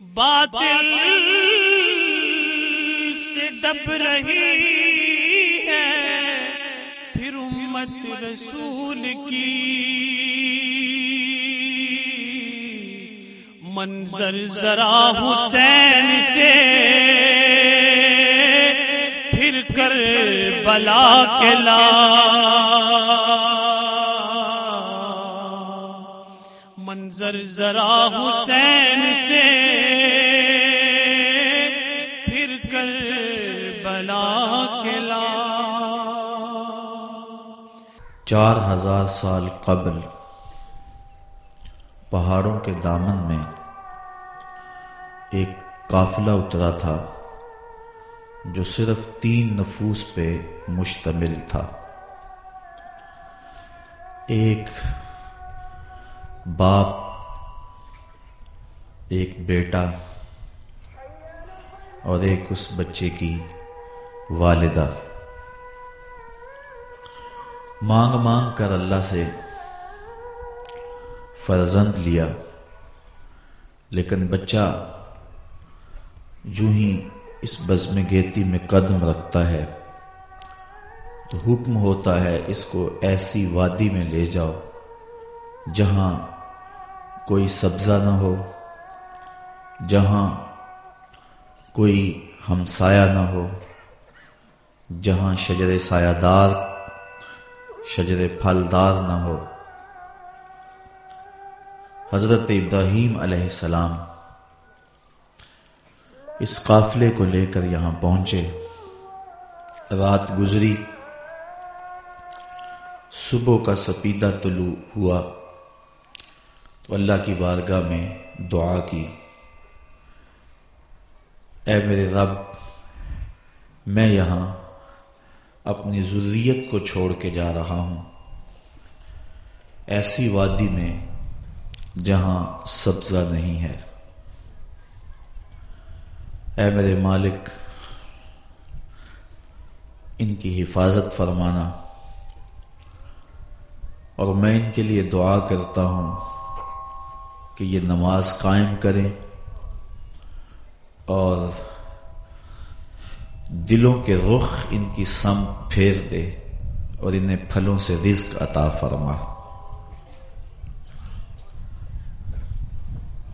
باطل سے دب رہی ہے، پھر امت رسول کی منظر ذرا حسین سے پھر کر بلا کے لا منظر ذرا حسین سے پھر کر بلا کے لا۔ چار ہزار سال قبل پہاڑوں کے دامن میں ایک قافلہ اترا تھا جو صرف تین نفوس پہ مشتمل تھا۔ ایک باپ ایک بیٹا اور ایک اس بچے کی والدہ۔ مانگ مانگ کر اللہ سے فرزند لیا، لیکن بچہ جو ہی اس بزم گیتی میں قدم رکھتا ہے تو حکم ہوتا ہے اس کو ایسی وادی میں لے جاؤ جہاں کوئی سبزہ نہ ہو۔ جہاں کوئی ہمسایہ نہ ہو، جہاں شجر سایہ دار شجر پھلدار نہ ہو۔ حضرت ابراہیم علیہ السلام اس قافلے کو لے کر یہاں پہنچے۔ رات گزری، صبح کا سپیدہ طلوع ہوا۔ تو اللہ کی بارگاہ میں دعا کی۔ اے میرے رب، میں یہاں اپنی ضروریت کو چھوڑ کے جا رہا ہوں۔ ایسی وادی میں جہاں سبزہ نہیں ہے۔ اے میرے مالک، ان کی حفاظت فرمانا۔ اور میں ان کے لیے دعا کرتا ہوں کہ یہ نماز قائم کریں۔ اور دلوں کے رخ ان کی سم پھیر دے اور انہیں پھلوں سے رزق عطا فرما۔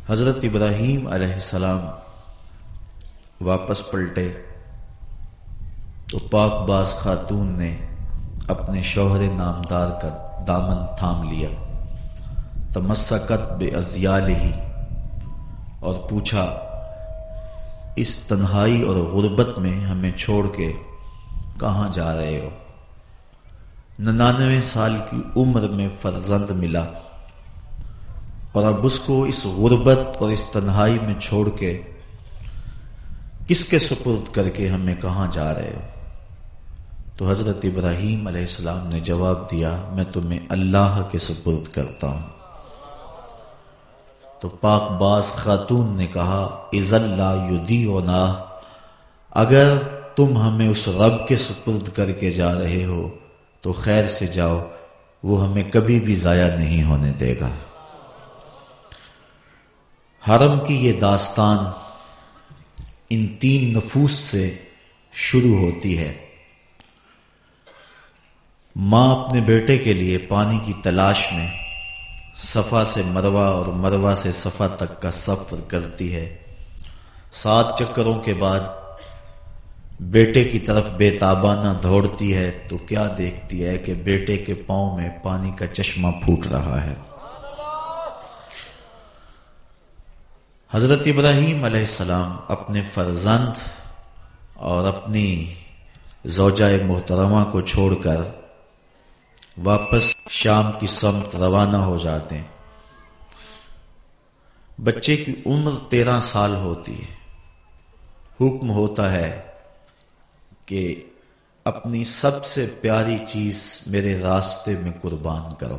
حضرت ابراہیم علیہ السلام واپس پلٹے۔ تو پاک باز خاتون نے اپنے شوہر نامدار کا دامن تھام لیا۔ تمسکت بے ازیال ہی اور پوچھا اس تنہائی اور غربت میں ہمیں چھوڑ کے کہاں جا رہے ہو؟ ننانوے سال کی عمر میں فرزند ملا اور اب اس کو اس غربت اور اس تنہائی میں چھوڑ کے کس کے سپرد کر کے ہمیں کہاں جا رہے ہو؟ تو حضرت ابراہیم علیہ السلام نے جواب دیا، میں تمہیں اللہ کے سپرد کرتا ہوں۔ تو پاک باز خاتون نے کہا از اللہ یدی اگر تم ہمیں اس رب کے سپرد کر کے جا رہے ہو، تو خیر سے جاؤ، وہ ہمیں کبھی بھی ضائع نہیں ہونے دے گا۔ حرم کی یہ داستان ان تین نفوس سے شروع ہوتی ہے۔ ماں اپنے بیٹے کے لیے پانی کی تلاش میں صفا سے مروا اور مروا سے صفا تک کا سفر کرتی ہے۔ سات چکروں کے بعد بیٹے کی طرف بے تابانہ دوڑتی ہے تو کیا دیکھتی ہے کہ بیٹے کے پاؤں میں پانی کا چشمہ پھوٹ رہا ہے۔ حضرت ابراہیم علیہ السلام اپنے فرزند اور اپنی زوجہ محترمہ کو چھوڑ کر واپس شام کی سمت روانہ ہو جاتے ہیں۔ بچے کی عمر تیرہ سال ہوتی ہے۔ حکم ہوتا ہے کہ اپنی سب سے پیاری چیز میرے راستے میں قربان کرو۔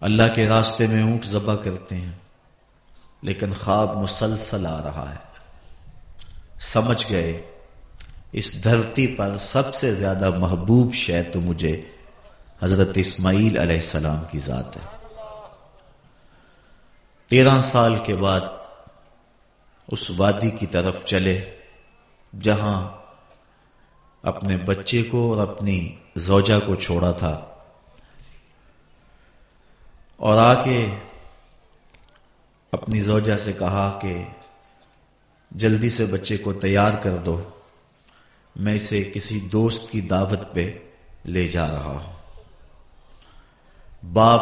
اللہ کے راستے میں اونٹ ذبح کرتے ہیں، لیکن خواب مسلسل آ رہا ہے۔ سمجھ گئے؟ اس دھرتی پر سب سے زیادہ محبوب شے تو مجھے حضرت اسماعیل علیہ السلام کی ذات ہے۔ تیرہ سال کے بعد اس وادی کی طرف چلے، جہاں اپنے بچے کو اور اپنی زوجہ کو چھوڑا تھا۔ اور آ کے اپنی زوجہ سے کہا کہ جلدی سے بچے کو تیار کر دو۔ میں اسے کسی دوست کی دعوت پہ لے جا رہا ہوں۔ باپ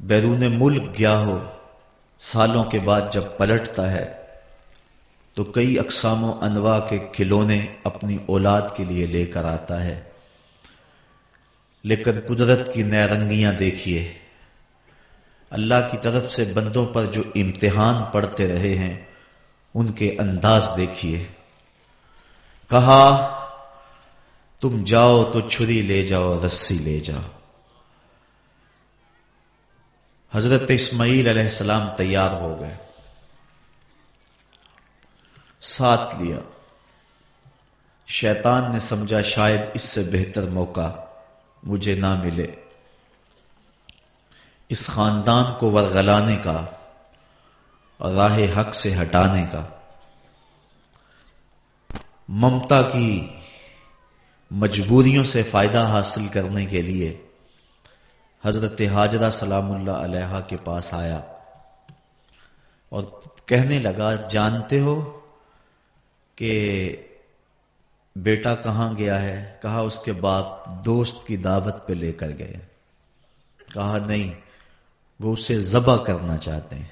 بیرون ملک گیا ہو، سالوں کے بعد جب پلٹتا ہے، تو کئی اقسام و انواع کے کھلونے اپنی اولاد کے لیے لے کر آتا ہے۔ لیکن قدرت کی نیرنگیاں دیکھیے۔ اللہ کی طرف سے بندوں پر جو امتحان پڑتے رہے ہیں، ان کے انداز دیکھیے۔ کہا، تم جاؤ تو چھری لے جاؤ، رسی لے جاؤ۔ حضرت اسماعیل علیہ السلام تیار ہو گئے۔ ساتھ لیا۔ شیطان نے سمجھا، شاید اس سے بہتر موقع مجھے نہ ملے۔ اس خاندان کو ورغلانے کا اور راہ حق سے ہٹانے کا۔ ممتا کی مجبوریوں سے فائدہ حاصل کرنے کے لیے حضرت حاجرہ سلام اللہ علیہ کے پاس آیا اور کہنے لگا، جانتے ہو کہ بیٹا کہاں گیا ہے؟ کہا، اس کے باپ دوست کی دعوت پہ لے کر گئے۔ کہا، نہیں، وہ اسے ذبح کرنا چاہتے ہیں۔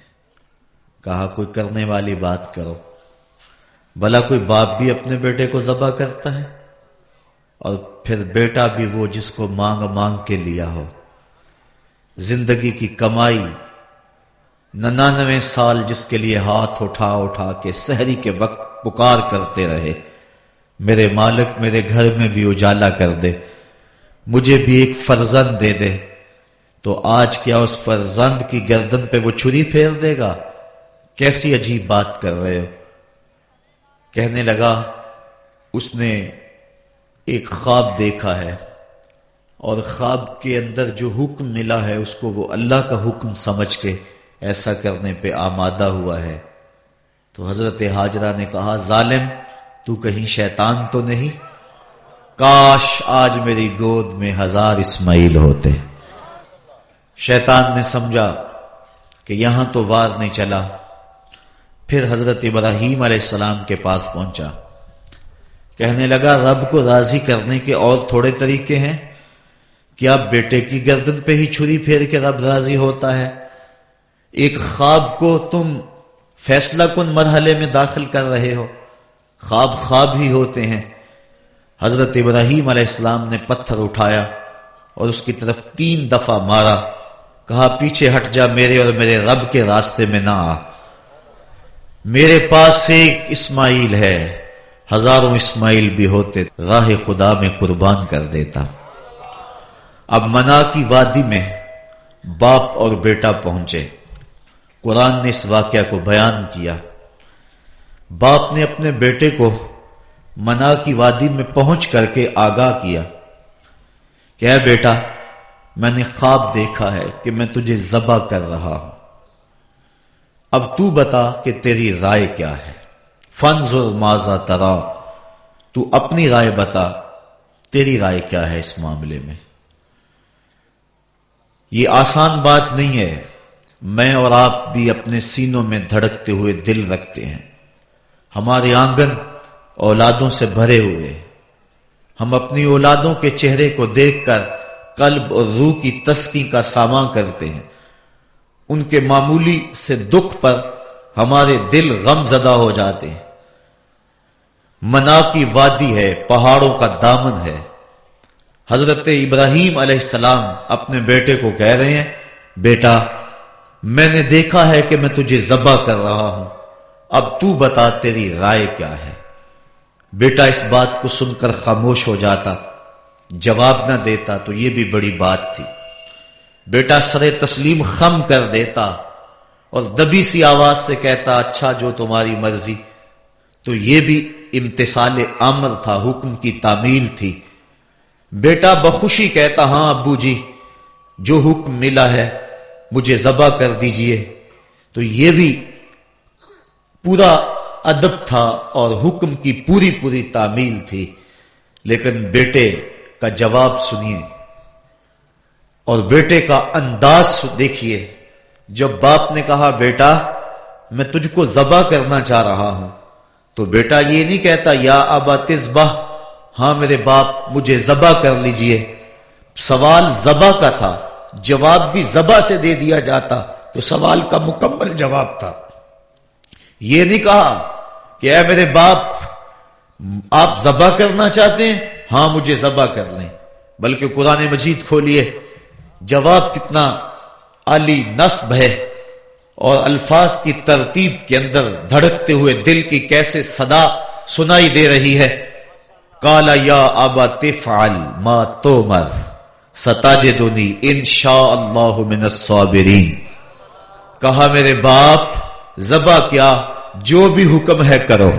کہا، کوئی کرنے والی بات کرو۔ بھلا کوئی باپ بھی اپنے بیٹے کو ذبح کرتا ہے؟ اور پھر بیٹا بھی وہ جس کو مانگ مانگ کے لیا ہو۔ زندگی کی کمائی ننانوے سال جس کے لیے ہاتھ اٹھا اٹھا کے سحری کے وقت پکار کرتے رہے۔ میرے مالک میرے گھر میں بھی اجالا کر دے۔ مجھے بھی ایک فرزند دے دے۔ تو آج کیا اس فرزند کی گردن پہ وہ چھری پھیر دے گا؟ کیسی عجیب بات کر رہے ہو۔ کہنے لگا، اس نے ایک خواب دیکھا ہے اور خواب کے اندر جو حکم ملا ہے، اس کو وہ اللہ کا حکم سمجھ کے ایسا کرنے پہ آمادہ ہوا ہے۔ تو حضرت حاجرہ نے کہا، ظالم، تو کہیں شیطان تو نہیں؟ کاش آج میری گود میں ہزار اسماعیل ہوتے۔ شیطان نے سمجھا کہ یہاں تو وار نہیں چلا۔ پھر حضرت ابراہیم علیہ السلام کے پاس پہنچا۔ کہنے لگا، رب کو راضی کرنے کے اور تھوڑے طریقے ہیں۔ کیا بیٹے کی گردن پہ ہی چھری پھیر کے رب راضی ہوتا ہے؟ ایک خواب کو تم فیصلہ کن مرحلے میں داخل کر رہے ہو۔ خواب خواب ہی ہوتے ہیں۔ حضرت ابراہیم علیہ السلام نے پتھر اٹھایا اور اس کی طرف تین دفعہ مارا۔ کہا، پیچھے ہٹ جا میرے اور میرے رب کے راستے میں نہ آ۔ میرے پاس ایک اسماعیل ہے، ہزاروں اسماعیل بھی ہوتے، راہ خدا میں قربان کر دیتا۔ اب منا کی وادی میں باپ اور بیٹا پہنچے۔ قرآن نے اس واقعہ کو بیان کیا۔ باپ نے اپنے بیٹے کو منا کی وادی میں پہنچ کر کے آگاہ کیا۔ کہ اے بیٹا، میں نے خواب دیکھا ہے کہ میں تجھے ذبح کر رہا ہوں۔ اب تو بتا کہ تیری رائے کیا ہے۔ فنز اور ماضا ترا، تو اپنی رائے بتا، تیری رائے کیا ہے اس معاملے میں؟ یہ آسان بات نہیں ہے۔ میں اور آپ بھی اپنے سینوں میں دھڑکتے ہوئے دل رکھتے ہیں۔ ہمارے آنگن اولادوں سے بھرے ہوئے۔ ہم اپنی اولادوں کے چہرے کو دیکھ کر قلب اور روح کی تسکی کا سامان کرتے ہیں۔ ان کے معمولی سے دکھ پر ہمارے دل غم زدہ ہو جاتے ہیں۔ منا کی وادی ہے، پہاڑوں کا دامن ہے۔ حضرت ابراہیم علیہ السلام اپنے بیٹے کو کہہ رہے ہیں، بیٹا، میں نے دیکھا ہے کہ میں تجھے ذبح کر رہا ہوں۔ اب تو بتا تیری رائے کیا ہے۔ بیٹا، اس بات کو سن کر خاموش ہو جاتا، جواب نہ دیتا تو یہ بھی بڑی بات تھی۔ بیٹا سر تسلیم خم کر دیتا اور دبی سی آواز سے کہتا اچھا جو تمہاری مرضی۔ تو یہ بھی امتصال امر تھا، حکم کی تعمیل تھی۔ بیٹا بخوشی کہتا ہاں ابو جی جو حکم ملا ہے، مجھے ذبح کر دیجیے۔ تو یہ بھی پورا ادب تھا اور حکم کی پوری پوری تعمیل تھی۔ لیکن بیٹے کا جواب سنیے۔ اور بیٹے کا انداز دیکھیے۔ جب باپ نے کہا، بیٹا، میں تجھ کو ذبح کرنا چاہ رہا ہوں، تو بیٹا یہ نہیں کہتا، یا ابا تزبہ ہاں میرے باپ، مجھے ذبح کر لیجیے۔ سوال ذبح کا تھا، جواب بھی ذبح سے دے دیا جاتا، تو سوال کا مکمل جواب تھا۔ یہ نہیں کہا کہ اے میرے باپ، آپ ذبح کرنا چاہتے ہیں؟ ہاں مجھے ذبح کر لیں۔ بلکہ قرآن مجید کھولیے۔ جواب کتنا علی نصب ہے اور الفاظ کی ترتیب کے اندر دھڑکتے ہوئے دل کی کیسے صدا سنائی دے رہی ہے۔ کالا یا آبا تفعل ما تو مر ستاج دونی ان شاء اللہ من الصابرین۔ کہا میرے باپ زبا کیا، جو بھی حکم ہے کرو۔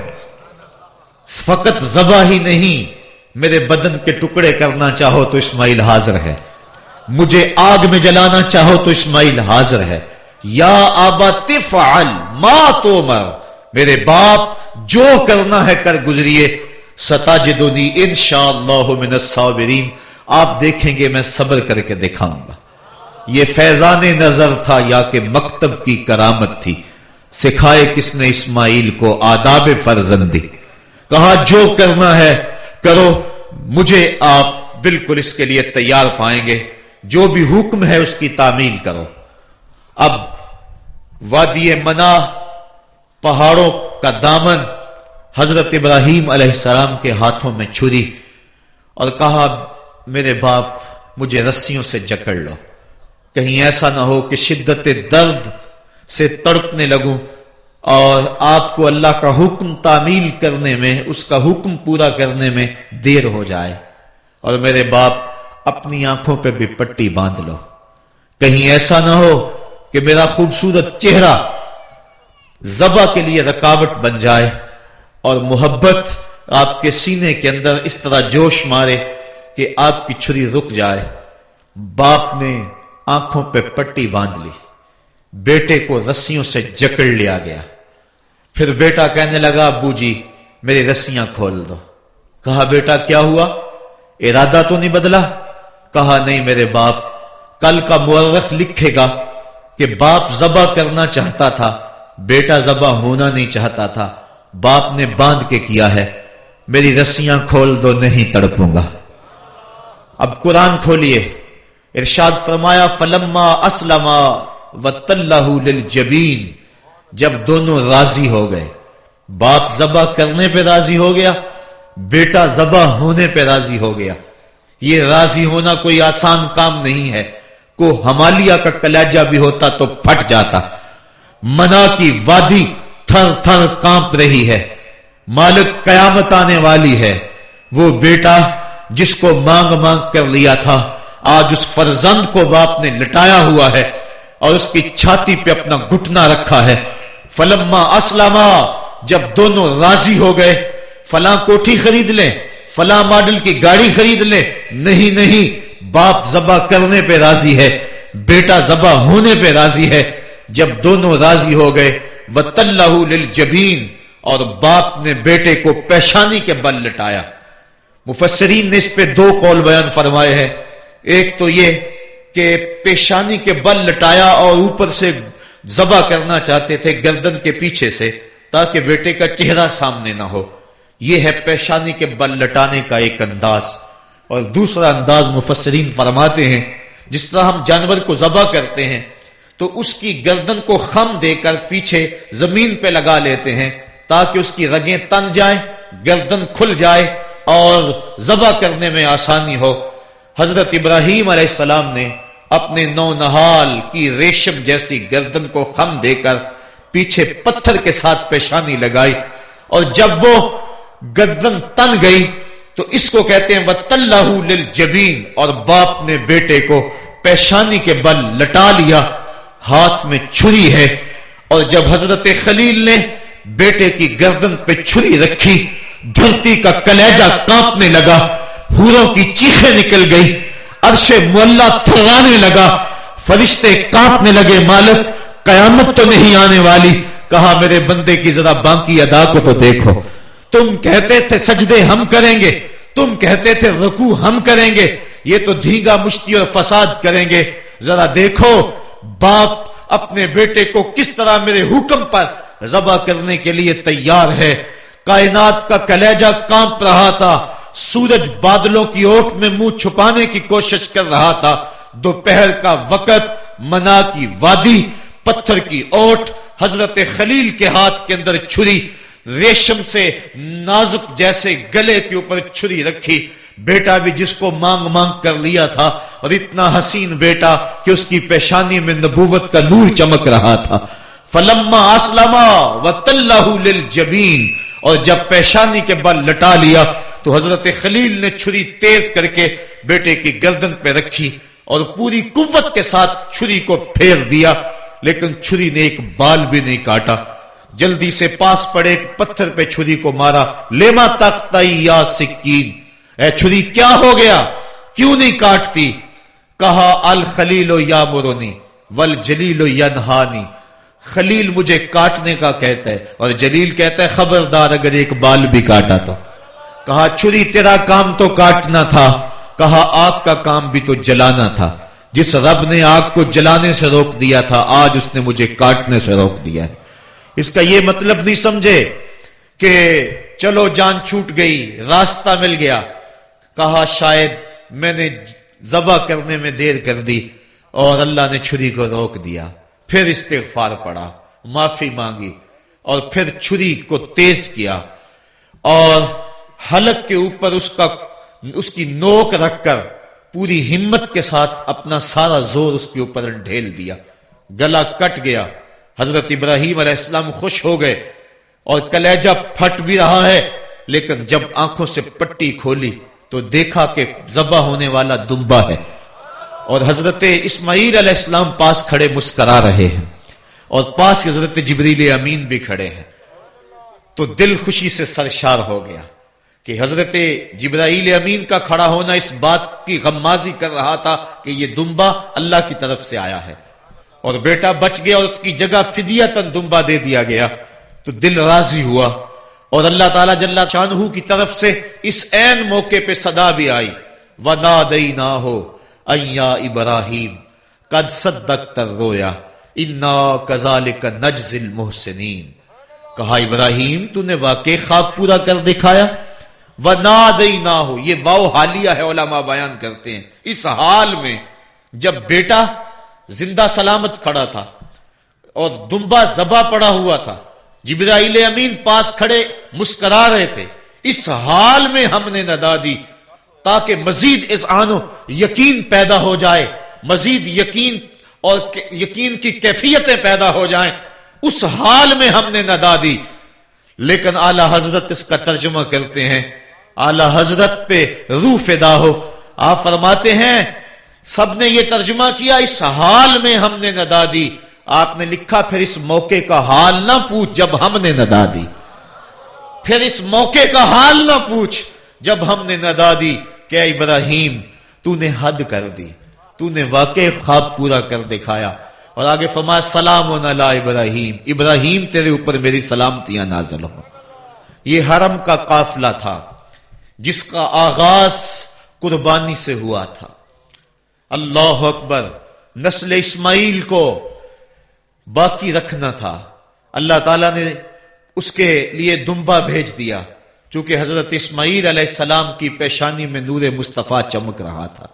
فقط زبا ہی نہیں، میرے بدن کے ٹکڑے کرنا چاہو تو اسماعیل حاضر ہے۔ مجھے آگ میں جلانا چاہو تو اسماعیل حاضر ہے۔ یا آبا تفعل ما تو میرے باپ، جو کرنا ہے کر گزریے۔ ستاجدونی انشاءاللہ من الصابرین۔ آپ دیکھیں گے میں صبر کر کے دکھاؤں گا۔ یہ فیضان نظر تھا یا کہ مکتب کی کرامت تھی۔ سکھائے کس نے اسماعیل کو آداب فرزندی۔ کہا، جو کرنا ہے کرو، مجھے آپ بالکل اس کے لیے تیار پائیں گے۔ جو بھی حکم ہے اس کی تعمیل کرو۔ اب وادی منا پہاڑوں کا دامن حضرت ابراہیم علیہ السلام کے ہاتھوں میں چھری اور کہا، میرے باپ، مجھے رسیوں سے جکڑ لو۔ کہیں ایسا نہ ہو کہ شدت درد سے تڑپنے لگوں اور آپ کو اللہ کا حکم تعمیل کرنے میں، اس کا حکم پورا کرنے میں دیر ہو جائے۔ اور میرے باپ اپنی آنکھوں پہ بھی پٹی باندھ لو۔ کہیں ایسا نہ ہو کہ میرا خوبصورت چہرہ زبا کے لیے رکاوٹ بن جائے اور محبت آپ کے سینے کے اندر اس طرح جوش مارے کہ آپ کی چھری رک جائے۔ باپ نے آنکھوں پہ پٹی باندھ لی۔ بیٹے کو رسیوں سے جکڑ لیا گیا۔ پھر بیٹا کہنے لگا، ابو جی میری رسیاں کھول دو۔ کہا، بیٹا، کیا ہوا؟ ارادہ تو نہیں بدلا؟ کہا، نہیں میرے باپ، کل کا مورخ لکھے گا کہ باپ ذبح کرنا چاہتا تھا، بیٹا ذبح ہونا نہیں چاہتا تھا، باپ نے باندھ کے کیا ہے، میری رسیاں کھول دو، نہیں تڑپوں گا۔ اب قرآن کھولیے۔ ارشاد فرمایا، فلما اسلم و للجبین، جب دونوں راضی ہو گئے۔ باپ ذبح کرنے پہ راضی ہو گیا، بیٹا ذبح ہونے پہ راضی ہو گیا۔ یہ راضی ہونا کوئی آسان کام نہیں ہے۔ کو ہمالیہ کا کلیجہ بھی ہوتا تو پھٹ جاتا۔ منا کی وادی تھر تھر کانپ رہی ہے۔ مالک قیامت آنے والی ہے۔ وہ بیٹا جس کو مانگ مانگ کر لیا تھا، آج اس فرزند کو باپ نے لٹایا ہوا ہے اور اس کی چھاتی پہ اپنا گھٹنا رکھا ہے۔ فلما اسلامہ جب دونوں راضی ہو گئے، فلاں کوٹھی خرید لیں۔ فلاں ماڈل کی گاڑی خرید لیں نہیں نہیں، باپ ذبح کرنے پہ راضی ہے، بیٹا ذبح ہونے پہ راضی ہے، جب دونوں راضی ہو گئے للجبین اور باپ نے بیٹے کو پیشانی کے بل لٹایا۔ مفسرین نے اس پہ دو قول بیان فرمائے ہیں۔ ایک تو یہ کہ پیشانی کے بل لٹایا اور اوپر سے ذبح کرنا چاہتے تھے گردن کے پیچھے سے، تاکہ بیٹے کا چہرہ سامنے نہ ہو۔ یہ ہے پیشانی کے بل لٹانے کا ایک انداز۔ اور دوسرا انداز مفسرین فرماتے ہیں، جس طرح ہم جانور کو ذبح کرتے ہیں، تو اس کی گردن کو خم دے کر پیچھے زمین پہ لگا لیتے ہیں، تاکہ اس کی رگیں تن جائیں، گردن کھل جائے اور ذبح کرنے میں آسانی ہو۔ حضرت ابراہیم علیہ السلام نے اپنے نو نحال کی ریشم جیسی گردن کو خم دے کر پیچھے پتھر کے ساتھ پیشانی لگائی۔ اور جب وہ گردن تن گئی تو اس کو کہتے ہیں للجبین اور باپ نے بیٹے کو پیشانی کے بل لٹا لیا، ہاتھ میں چھری ہے۔ اور جب حضرت خلیل نے بیٹے کی گردن پہ چھری رکھی، دھرتی کا کلیجہ کانپنے لگا ہوروں کی چیخیں نکل گئی، عرش مولا تھرانے لگا، فرشتے کاپنے لگے، مالک، قیامت تو نہیں آنے والی۔ کہا، میرے بندے کی ذرا باقی ادا کو تو دیکھو۔ تم کہتے تھے سجدے ہم کریں گے، تم کہتے تھے رکو ہم کریں گے، یہ تو دھیگا مشتی اور فساد کریں گے۔ ذرا دیکھو، باپ اپنے بیٹے کو کس طرح میرے حکم پر ذبح کرنے کے لیے تیار ہے۔ کائنات کا کلیجہ کانپ رہا تھا، سورج بادلوں کی اوٹ میں منہ چھپانے کی کوشش کر رہا تھا۔ دوپہر کا وقت، منا کی وادی، پتھر کی اوٹ، حضرت خلیل کے ہاتھ کے اندر چھری۔ ریشم سے نازک جیسے گلے کے اوپر چھری رکھی۔ بیٹا بھی جس کو مانگ مانگ کر لیا تھا اور اتنا حسین بیٹا کہ اس کی پیشانی میں نبوت کا نور چمک رہا تھا۔ فلما اسلما و للجبین۔ اور جب پیشانی کے بل لٹا لیا تو حضرت خلیل نے چھری تیز کر کے بیٹے کی گردن پہ رکھی اور پوری قوت کے ساتھ چھری کو پھیر دیا، لیکن چھری نے ایک بال بھی نہیں کاٹا۔ جلدی سے پاس پڑے، ایک پتھر پہ چھری کو مارا۔ لیما تک یا سکین۔ اے چھری، کیا ہو گیا؟ کیوں نہیں کاٹتی؟ کہا، الخلیل یا مرونی ول جلیل و ینہانی۔ خلیل مجھے کاٹنے کا کہتا ہے، اور جلیل کہتا ہے، خبردار اگر ایک بال بھی کاٹا تو۔ کہا، چھری، تیرا کام تو کاٹنا تھا۔ کہا، آگ کا کام بھی تو جلانا تھا۔ جس رب نے آگ کو جلانے سے روک دیا تھا، آج اس نے مجھے کاٹنے سے روک دیا ہے۔ اس کا یہ مطلب نہیں سمجھے کہ چلو جان چھوٹ گئی، راستہ مل گیا۔ کہا، شاید میں نے ذبح کرنے میں دیر کر دی اور اللہ نے چھری کو روک دیا۔ پھر استغفار پڑا معافی مانگی اور پھر چھری کو تیز کیا اور حلق کے اوپر اس کا، اس کی نوک رکھ کر پوری ہمت کے ساتھ اپنا سارا زور اس کے اوپر ڈھیل دیا۔ گلا کٹ گیا۔ حضرت ابراہیم علیہ السلام خوش ہو گئے اور کلیجہ پھٹ بھی رہا ہے، لیکن جب آنکھوں سے پٹی کھولی تو دیکھا کہ ذبح ہونے والا دمبا ہے۔ اور حضرت اسماعیل علیہ السلام پاس کھڑے مسکرا رہے ہیں اور پاس حضرت جبریل امین بھی کھڑے ہیں۔ تو دل خوشی سے سرشار ہو گیا کہ حضرت جبرائیل امین کا کھڑا ہونا اس بات کی غمازی کر رہا تھا کہ یہ دمبا اللہ کی طرف سے آیا ہے۔ اور بیٹا بچ گیا اور اس کی جگہ فدیہ تن دمبا دے دیا گیا۔ تو دل راضی ہوا اور اللہ تعالیٰ جل چانہ کی طرف سے اس این موقع پہ صدا بھی آئی۔ ونا دئی نہ ہو ایا ابراہیم قد صدق تر رویا انا کزال کا نجزل محسنین کہا، ابراہیم، تو نے واقع خواب پورا کر دکھایا۔ ونا دئی نہ ہو یہ واؤ حالیہ ہے، علماء بیان کرتے ہیں۔ اس حال میں جب بیٹا زندہ سلامت کھڑا تھا اور دمبا زبا پڑا ہوا تھا۔ جبرائیل امین پاس کھڑے مسکرا رہے تھے۔ اس حال میں ہم نے ندا دی تاکہ مزید اس آنو یقین پیدا ہو جائے، مزید یقین اور یقین کی کیفیتیں پیدا ہو جائیں۔ اس حال میں ہم نے ندا دی لیکن اعلی حضرت اس کا ترجمہ کرتے ہیں۔ اعلی حضرت پہ روح فدا ہو۔ آپ فرماتے ہیں سب نے یہ ترجمہ کیا، اس حال میں ہم نے ندا دی۔ آپ نے لکھا، پھر اس موقع کا حال نہ پوچھ جب ہم نے ندا دی۔ پھر اس موقع کا حال نہ پوچھ جب ہم نے ندا دی کہ ابراہیم، تو نے حد کر دی، تو نے واقع خواب پورا کر دکھایا۔ اور آگے فما سلام و نلا ابراہیم ابراہیم تیرے اوپر میری سلامتیاں نازل ہو۔ یہ حرم کا قافلہ تھا، جس کا آغاز قربانی سے ہوا تھا۔ اللہ اکبر، نسل اسماعیل کو باقی رکھنا تھا۔ اللہ تعالیٰ نے اس کے لیے دمبا بھیج دیا، چونکہ حضرت اسماعیل علیہ السلام کی پیشانی میں نور مصطفیٰ چمک رہا تھا۔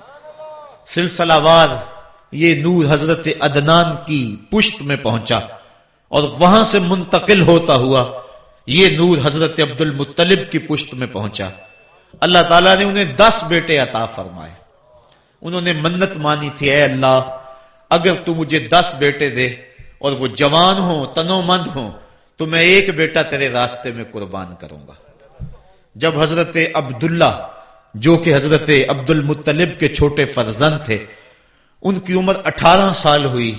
سلسلہ وار یہ نور حضرت ادنان کی پشت میں پہنچا اور وہاں سے منتقل ہوتا ہوا یہ نور حضرت عبد المطلب کی پشت میں پہنچا۔ اللہ تعالیٰ نے انہیں دس بیٹے عطا فرمائے۔ انہوں نے منت مانی تھی، اے اللہ، اگر تو مجھے دس بیٹے دے اور وہ جوان ہوں تنو مند ہوں، تو میں ایک بیٹا تیرے راستے میں قربان کروں گا۔ جب حضرت عبداللہ، جو کہ حضرت عبد المطلب کے چھوٹے فرزن تھے، ان کی عمر اٹھارہ سال ہوئی،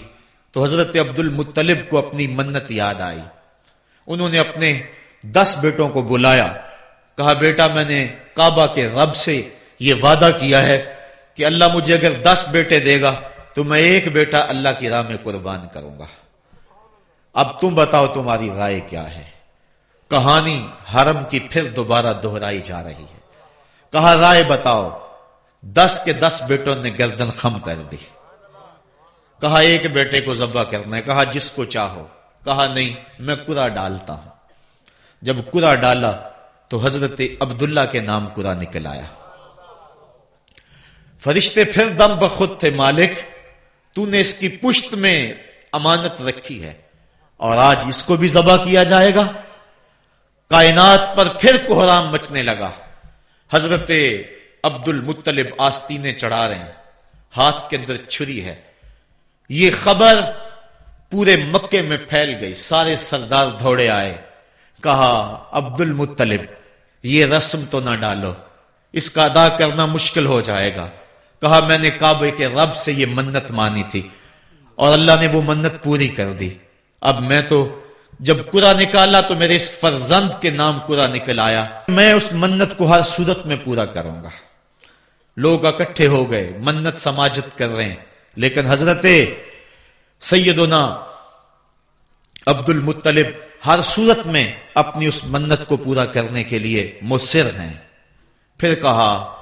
تو حضرت عبد المطلب کو اپنی منت یاد آئی۔ انہوں نے اپنے دس بیٹوں کو بلایا، کہا، بیٹا، میں نے کعبہ کے رب سے یہ وعدہ کیا ہے کہ اللہ مجھے اگر دس بیٹے دے گا تو میں ایک بیٹا اللہ کی راہ میں قربان کروں گا۔ اب تم بتاؤ تمہاری رائے کیا ہے؟ کہانی حرم کی پھر دوبارہ دہرائی جا رہی ہے۔ کہا رائے بتاؤ، دس کے دس بیٹوں نے گردن خم کر دی۔ کہا ایک بیٹے کو ذبح کرنا ہے، کہا جس کو چاہو۔ کہا نہیں، میں کرا ڈالتا ہوں۔ جب کرا ڈالا تو حضرت عبداللہ کے نام کرا نکل آیا۔ فرشتے پھر دم بخود تھے، مالک، تو نے اس کی پشت میں امانت رکھی ہے، اور آج اس کو بھی ذبح کیا جائے گا۔ کائنات پر پھر کوحرام مچنے لگا۔ حضرت عبد المطلب آستینے چڑھا رہے ہیں، ہاتھ کے اندر چھری ہے۔ یہ خبر پورے مکے میں پھیل گئی، سارے سردار دھوڑے آئے۔ کہا عبد المطلب یہ رسم تو نہ ڈالو، اس کا ادا کرنا مشکل ہو جائے گا۔ کہا میں نے کعبے کے رب سے یہ منت مانی تھی اور اللہ نے وہ منت پوری کر دی۔ اب میں تو جب کرا نکالا تو میرے اس فرزند کے نام کرا نکل آیا۔ میں اس منت کو ہر صورت میں پورا کروں گا۔ لوگ اکٹھے ہو گئے، منت سماجت کر رہے ہیں۔ لیکن حضرت سیدنا عبد المطلب ہر صورت میں اپنی اس منت کو پورا کرنے کے لیے مصر ہیں۔ پھر کہا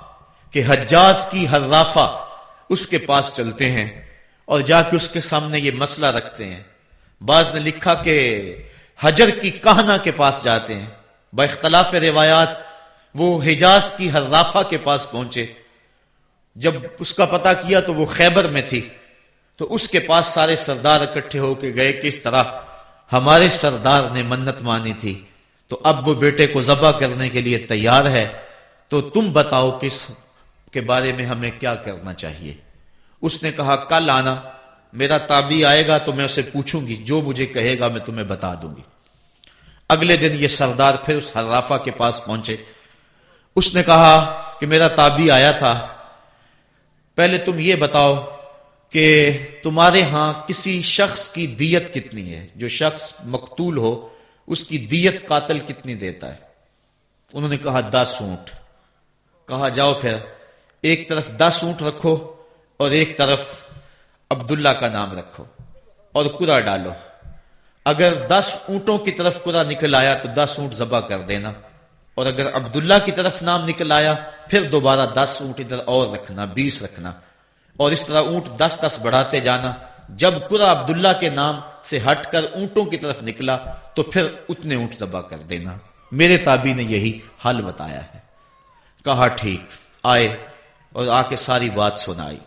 کہ حجاز کی حرافہ اس کے پاس چلتے ہیں اور جا کے اس کے سامنے یہ مسئلہ رکھتے ہیں۔ بعض نے لکھا کہ حجر کی کہنا کے پاس جاتے ہیں۔ با اختلاف روایات وہ حجاز کی حرافہ کے پاس پہنچے۔ جب اس کا پتا کیا تو وہ خیبر میں تھی۔ تو اس کے پاس سارے سردار اکٹھے ہو کے گئے کس طرح ہمارے سردار نے منت مانی تھی۔ تو اب وہ بیٹے کو ذبح کرنے کے لیے تیار ہے۔ تو تم بتاؤ کس کے بارے میں ہمیں کیا کرنا چاہیے؟ اس نے کہا، کل آنا، میرا تابی آئے گا تو میں اسے پوچھوں گی، جو مجھے کہے گا میں تمہیں بتا دوں گی۔ اگلے دن یہ سردار پھر اس حرافہ کے پاس پہنچے۔ اس نے کہا کہ میرا تابی آیا تھا۔ پہلے تم یہ بتاؤ کہ تمہارے ہاں کسی شخص کی دیت کتنی ہے؟ جو شخص مقتول ہو، اس کی دیت قاتل کتنی دیتا ہے؟ انہوں نے کہا، دس اونٹ۔ کہا، جاؤ پھر۔ ایک طرف دس اونٹ رکھو اور ایک طرف عبداللہ کا نام رکھو اور کرا ڈالو۔ اگر دس اونٹوں کی طرف کرا نکل آیا تو دس اونٹ ذبح کر دینا۔ اور اگر عبداللہ کی طرف نام نکل آیا، پھر دوبارہ دس اونٹ ادھر اور رکھنا، بیس رکھنا۔ اور اس طرح اونٹ دس دس بڑھاتے جانا۔ جب کرا عبداللہ کے نام سے ہٹ کر اونٹوں کی طرف نکلا، تو پھر اتنے اونٹ ذبح کر دینا۔ میرے تابی نے یہی حل بتایا ہے۔ کہا، ٹھیک، آئے۔ اور آ کے ساری بات سنائی۔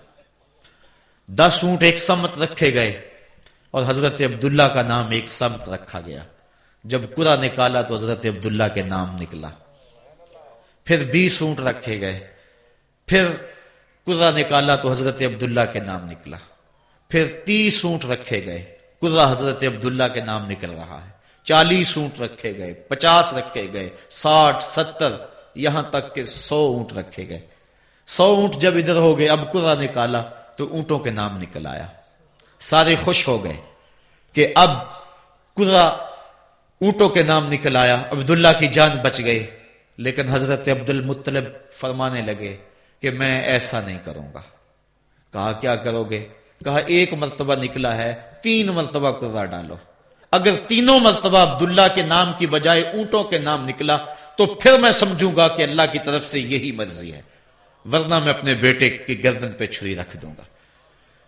دس اونٹ ایک سمت رکھے گئے اور حضرت عبداللہ کا نام ایک سمت رکھا گیا۔ جب کرا نکالا تو حضرت عبداللہ کے نام نکلا۔ پھر بیس اونٹ رکھے گئے۔ پھر کرا نکالا تو حضرت عبداللہ کے نام نکلا۔ پھر تیس اونٹ رکھے گئے۔ کرا حضرت عبداللہ کے نام نکل رہا ہے۔ چالیس اونٹ رکھے گئے، پچاس رکھے گئے، ساٹھ، ستر، یہاں تک کہ سو اونٹ رکھے گئے۔ سو اونٹ جب ادھر ہو گئے، اب کرا نکالا تو اونٹوں کے نام نکل آیا۔ سارے خوش ہو گئے کہ اب کرا اونٹوں کے نام نکل آیا۔ عبداللہ کی جان بچ گئی۔ لیکن حضرت عبد المطلب فرمانے لگے کہ میں ایسا نہیں کروں گا۔ کہا، کیا کرو گے؟ کہا، ایک مرتبہ نکلا ہے، تین مرتبہ کرا ڈالو۔ اگر تینوں مرتبہ عبداللہ کے نام کی بجائے اونٹوں کے نام نکلا تو پھر میں سمجھوں گا کہ اللہ کی طرف سے یہی مرضی ہے۔ ورنہ میں اپنے بیٹے کی گردن پہ چھری رکھ دوں گا۔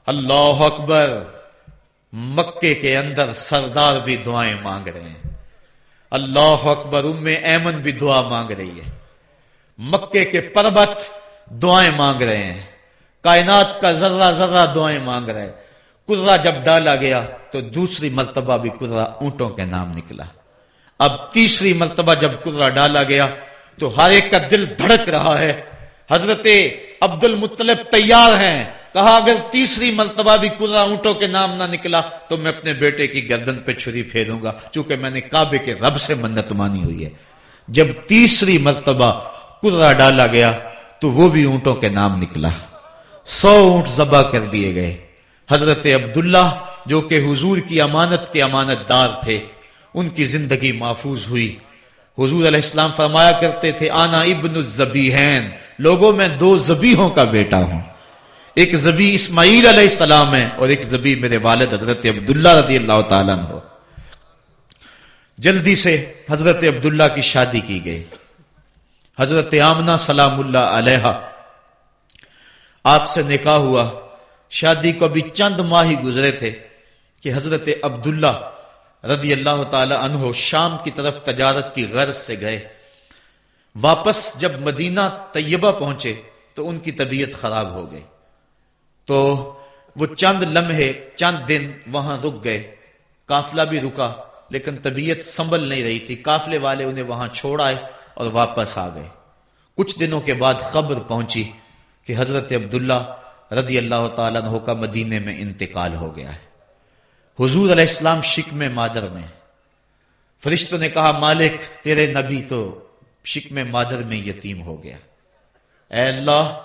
اللہ اکبر، مکے کے اندر سردار بھی دعائیں مانگ رہے ہیں۔ اللہ اکبر، ام ایمن بھی دعا مانگ رہی ہے۔ مکے کے پربت دعائیں مانگ رہے ہیں۔ کائنات کا ذرہ ذرہ دعائیں مانگ رہے کرا جب ڈالا گیا تو دوسری مرتبہ بھی کرا اونٹوں کے نام نکلا۔ اب تیسری مرتبہ جب کرا ڈالا گیا تو ہر ایک کا دل دھڑک رہا ہے۔ حضرت عبد المطلب تیار ہیں۔ کہا اگر تیسری مرتبہ بھی کرا اونٹوں کے نام نہ نکلا تو میں اپنے بیٹے کی گردن پہ چھری پھیروں گا، چونکہ میں نے کعبے کے رب سے منت مانی ہوئی ہے۔ جب تیسری مرتبہ کرا ڈالا گیا تو وہ بھی اونٹوں کے نام نکلا۔ سو اونٹ ذبح کر دیے گئے۔ حضرت عبداللہ، جو کہ حضور کی امانت کے امانت دار تھے، ان کی زندگی محفوظ ہوئی۔ حضور علیہ السلام فرمایا کرتے تھے، آنا ابن الزبیحین، لوگوں میں دو زبیحوں کا بیٹا ہوں۔ ایک زبی اسماعیل علیہ السلام ہے اور ایک زبی میرے والد حضرت عبداللہ رضی اللہ تعالیٰ ہو جلدی سے حضرت عبداللہ کی شادی کی گئی۔ حضرت آمنہ سلام اللہ علیہ۔ آپ سے نکاح ہوا۔ شادی کو ابھی چند ماہ ہی گزرے تھے کہ حضرت عبداللہ رضی اللہ تعالی عنہ شام کی طرف تجارت کی غرض سے گئے۔ واپس جب مدینہ طیبہ پہنچے تو ان کی طبیعت خراب ہو گئی۔ تو وہ چند لمحے، چند دن وہاں رک گئے۔ قافلہ بھی رکا، لیکن طبیعت سنبھل نہیں رہی تھی۔ قافلے والے انہیں وہاں چھوڑ آئے اور واپس آ گئے۔ کچھ دنوں کے بعد خبر پہنچی کہ حضرت عبداللہ رضی اللہ تعالیٰ عنہ کا مدینے میں انتقال ہو گیا ہے۔ حضور علیہ السلام شک میں مادر میں۔ فرشتوں نے کہا، مالک، تیرے نبی تو شک میں مادر میں یتیم ہو گیا۔ اے اللہ،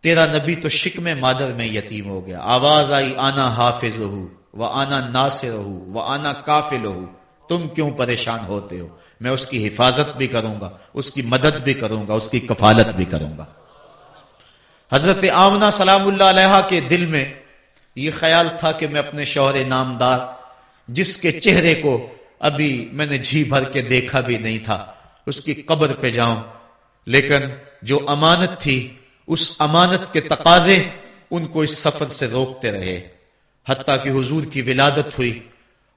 تیرا نبی تو شک میں مادر میں یتیم ہو گیا۔ آواز آئی، آنا حافظ ہو وہ آنا ناصر ہو وہ آنا کافل ہو۔ تم کیوں پریشان ہوتے ہو؟ میں اس کی حفاظت بھی کروں گا، اس کی مدد بھی کروں گا، اس کی کفالت بھی کروں گا۔ حضرت آمنہ سلام اللہ علیہ کے دل میں یہ خیال تھا کہ میں اپنے شوہر نامدار، جس کے چہرے کو ابھی میں نے جھی بھر کے دیکھا بھی نہیں تھا، اس کی قبر پہ جاؤں۔ لیکن جو امانت تھی، اس امانت کے تقاضے ان کو اس سفر سے روکتے رہے۔ حتیٰ کہ حضور کی ولادت ہوئی۔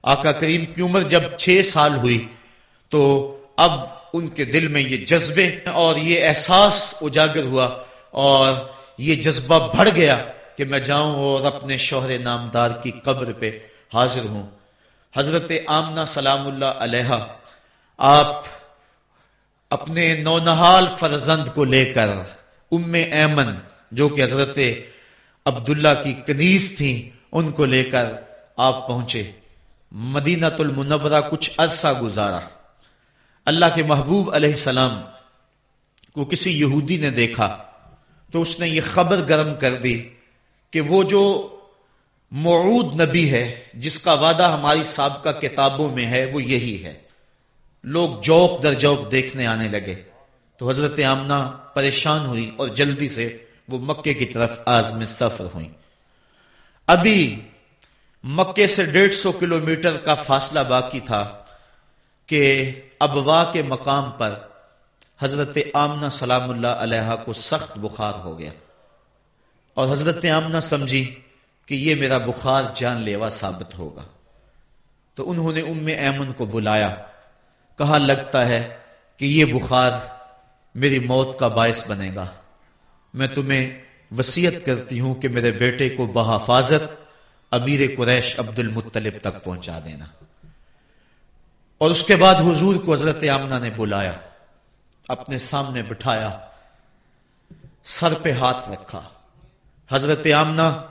آقا کریم کی عمر جب چھ سال ہوئی، تو اب ان کے دل میں یہ جذبے اور یہ احساس اجاگر ہوا اور یہ جذبہ بڑھ گیا۔ کہ میں جاؤں اور اپنے شوہر نامدار کی قبر پہ حاضر ہوں۔ حضرت آمنہ سلام اللہ علیہ، آپ اپنے نونہال فرزند کو لے کر ام ایمن، جو کہ حضرت عبداللہ کی کنیز تھیں، ان کو لے کر آپ پہنچے۔ مدینہ المنورہ کچھ عرصہ گزارا۔ اللہ کے محبوب علیہ السلام کو کسی یہودی نے دیکھا تو اس نے یہ خبر گرم کر دی۔ کہ وہ جو معود نبی ہے، جس کا وعدہ ہماری سابقہ کتابوں میں ہے، وہ یہی ہے۔ لوگ جوک در جوک دیکھنے آنے لگے۔ تو حضرت آمنہ پریشان ہوئی اور جلدی سے وہ مکے کی طرف آز میں سفر ہوئی ابھی مکے سے ڈیڑھ سو کلو میٹر کا فاصلہ باقی تھا کہ ابوا کے مقام پر حضرت آمنہ سلام اللہ علیہ کو سخت بخار ہو گیا۔ اور حضرت آمنہ سمجھی کہ یہ میرا بخار جان لیوا ثابت ہوگا۔ تو انہوں نے ام ایمن کو بلایا۔ کہا، لگتا ہے کہ یہ بخار میری موت کا باعث بنے گا۔ میں تمہیں وسیعت کرتی ہوں کہ میرے بیٹے کو بحفاظت امیر قریش عبد المطلب تک پہنچا دینا۔ اور اس کے بعد حضور کو حضرت آمنہ نے بلایا، اپنے سامنے بٹھایا، سر پہ ہاتھ رکھا۔ حضرت آمنہ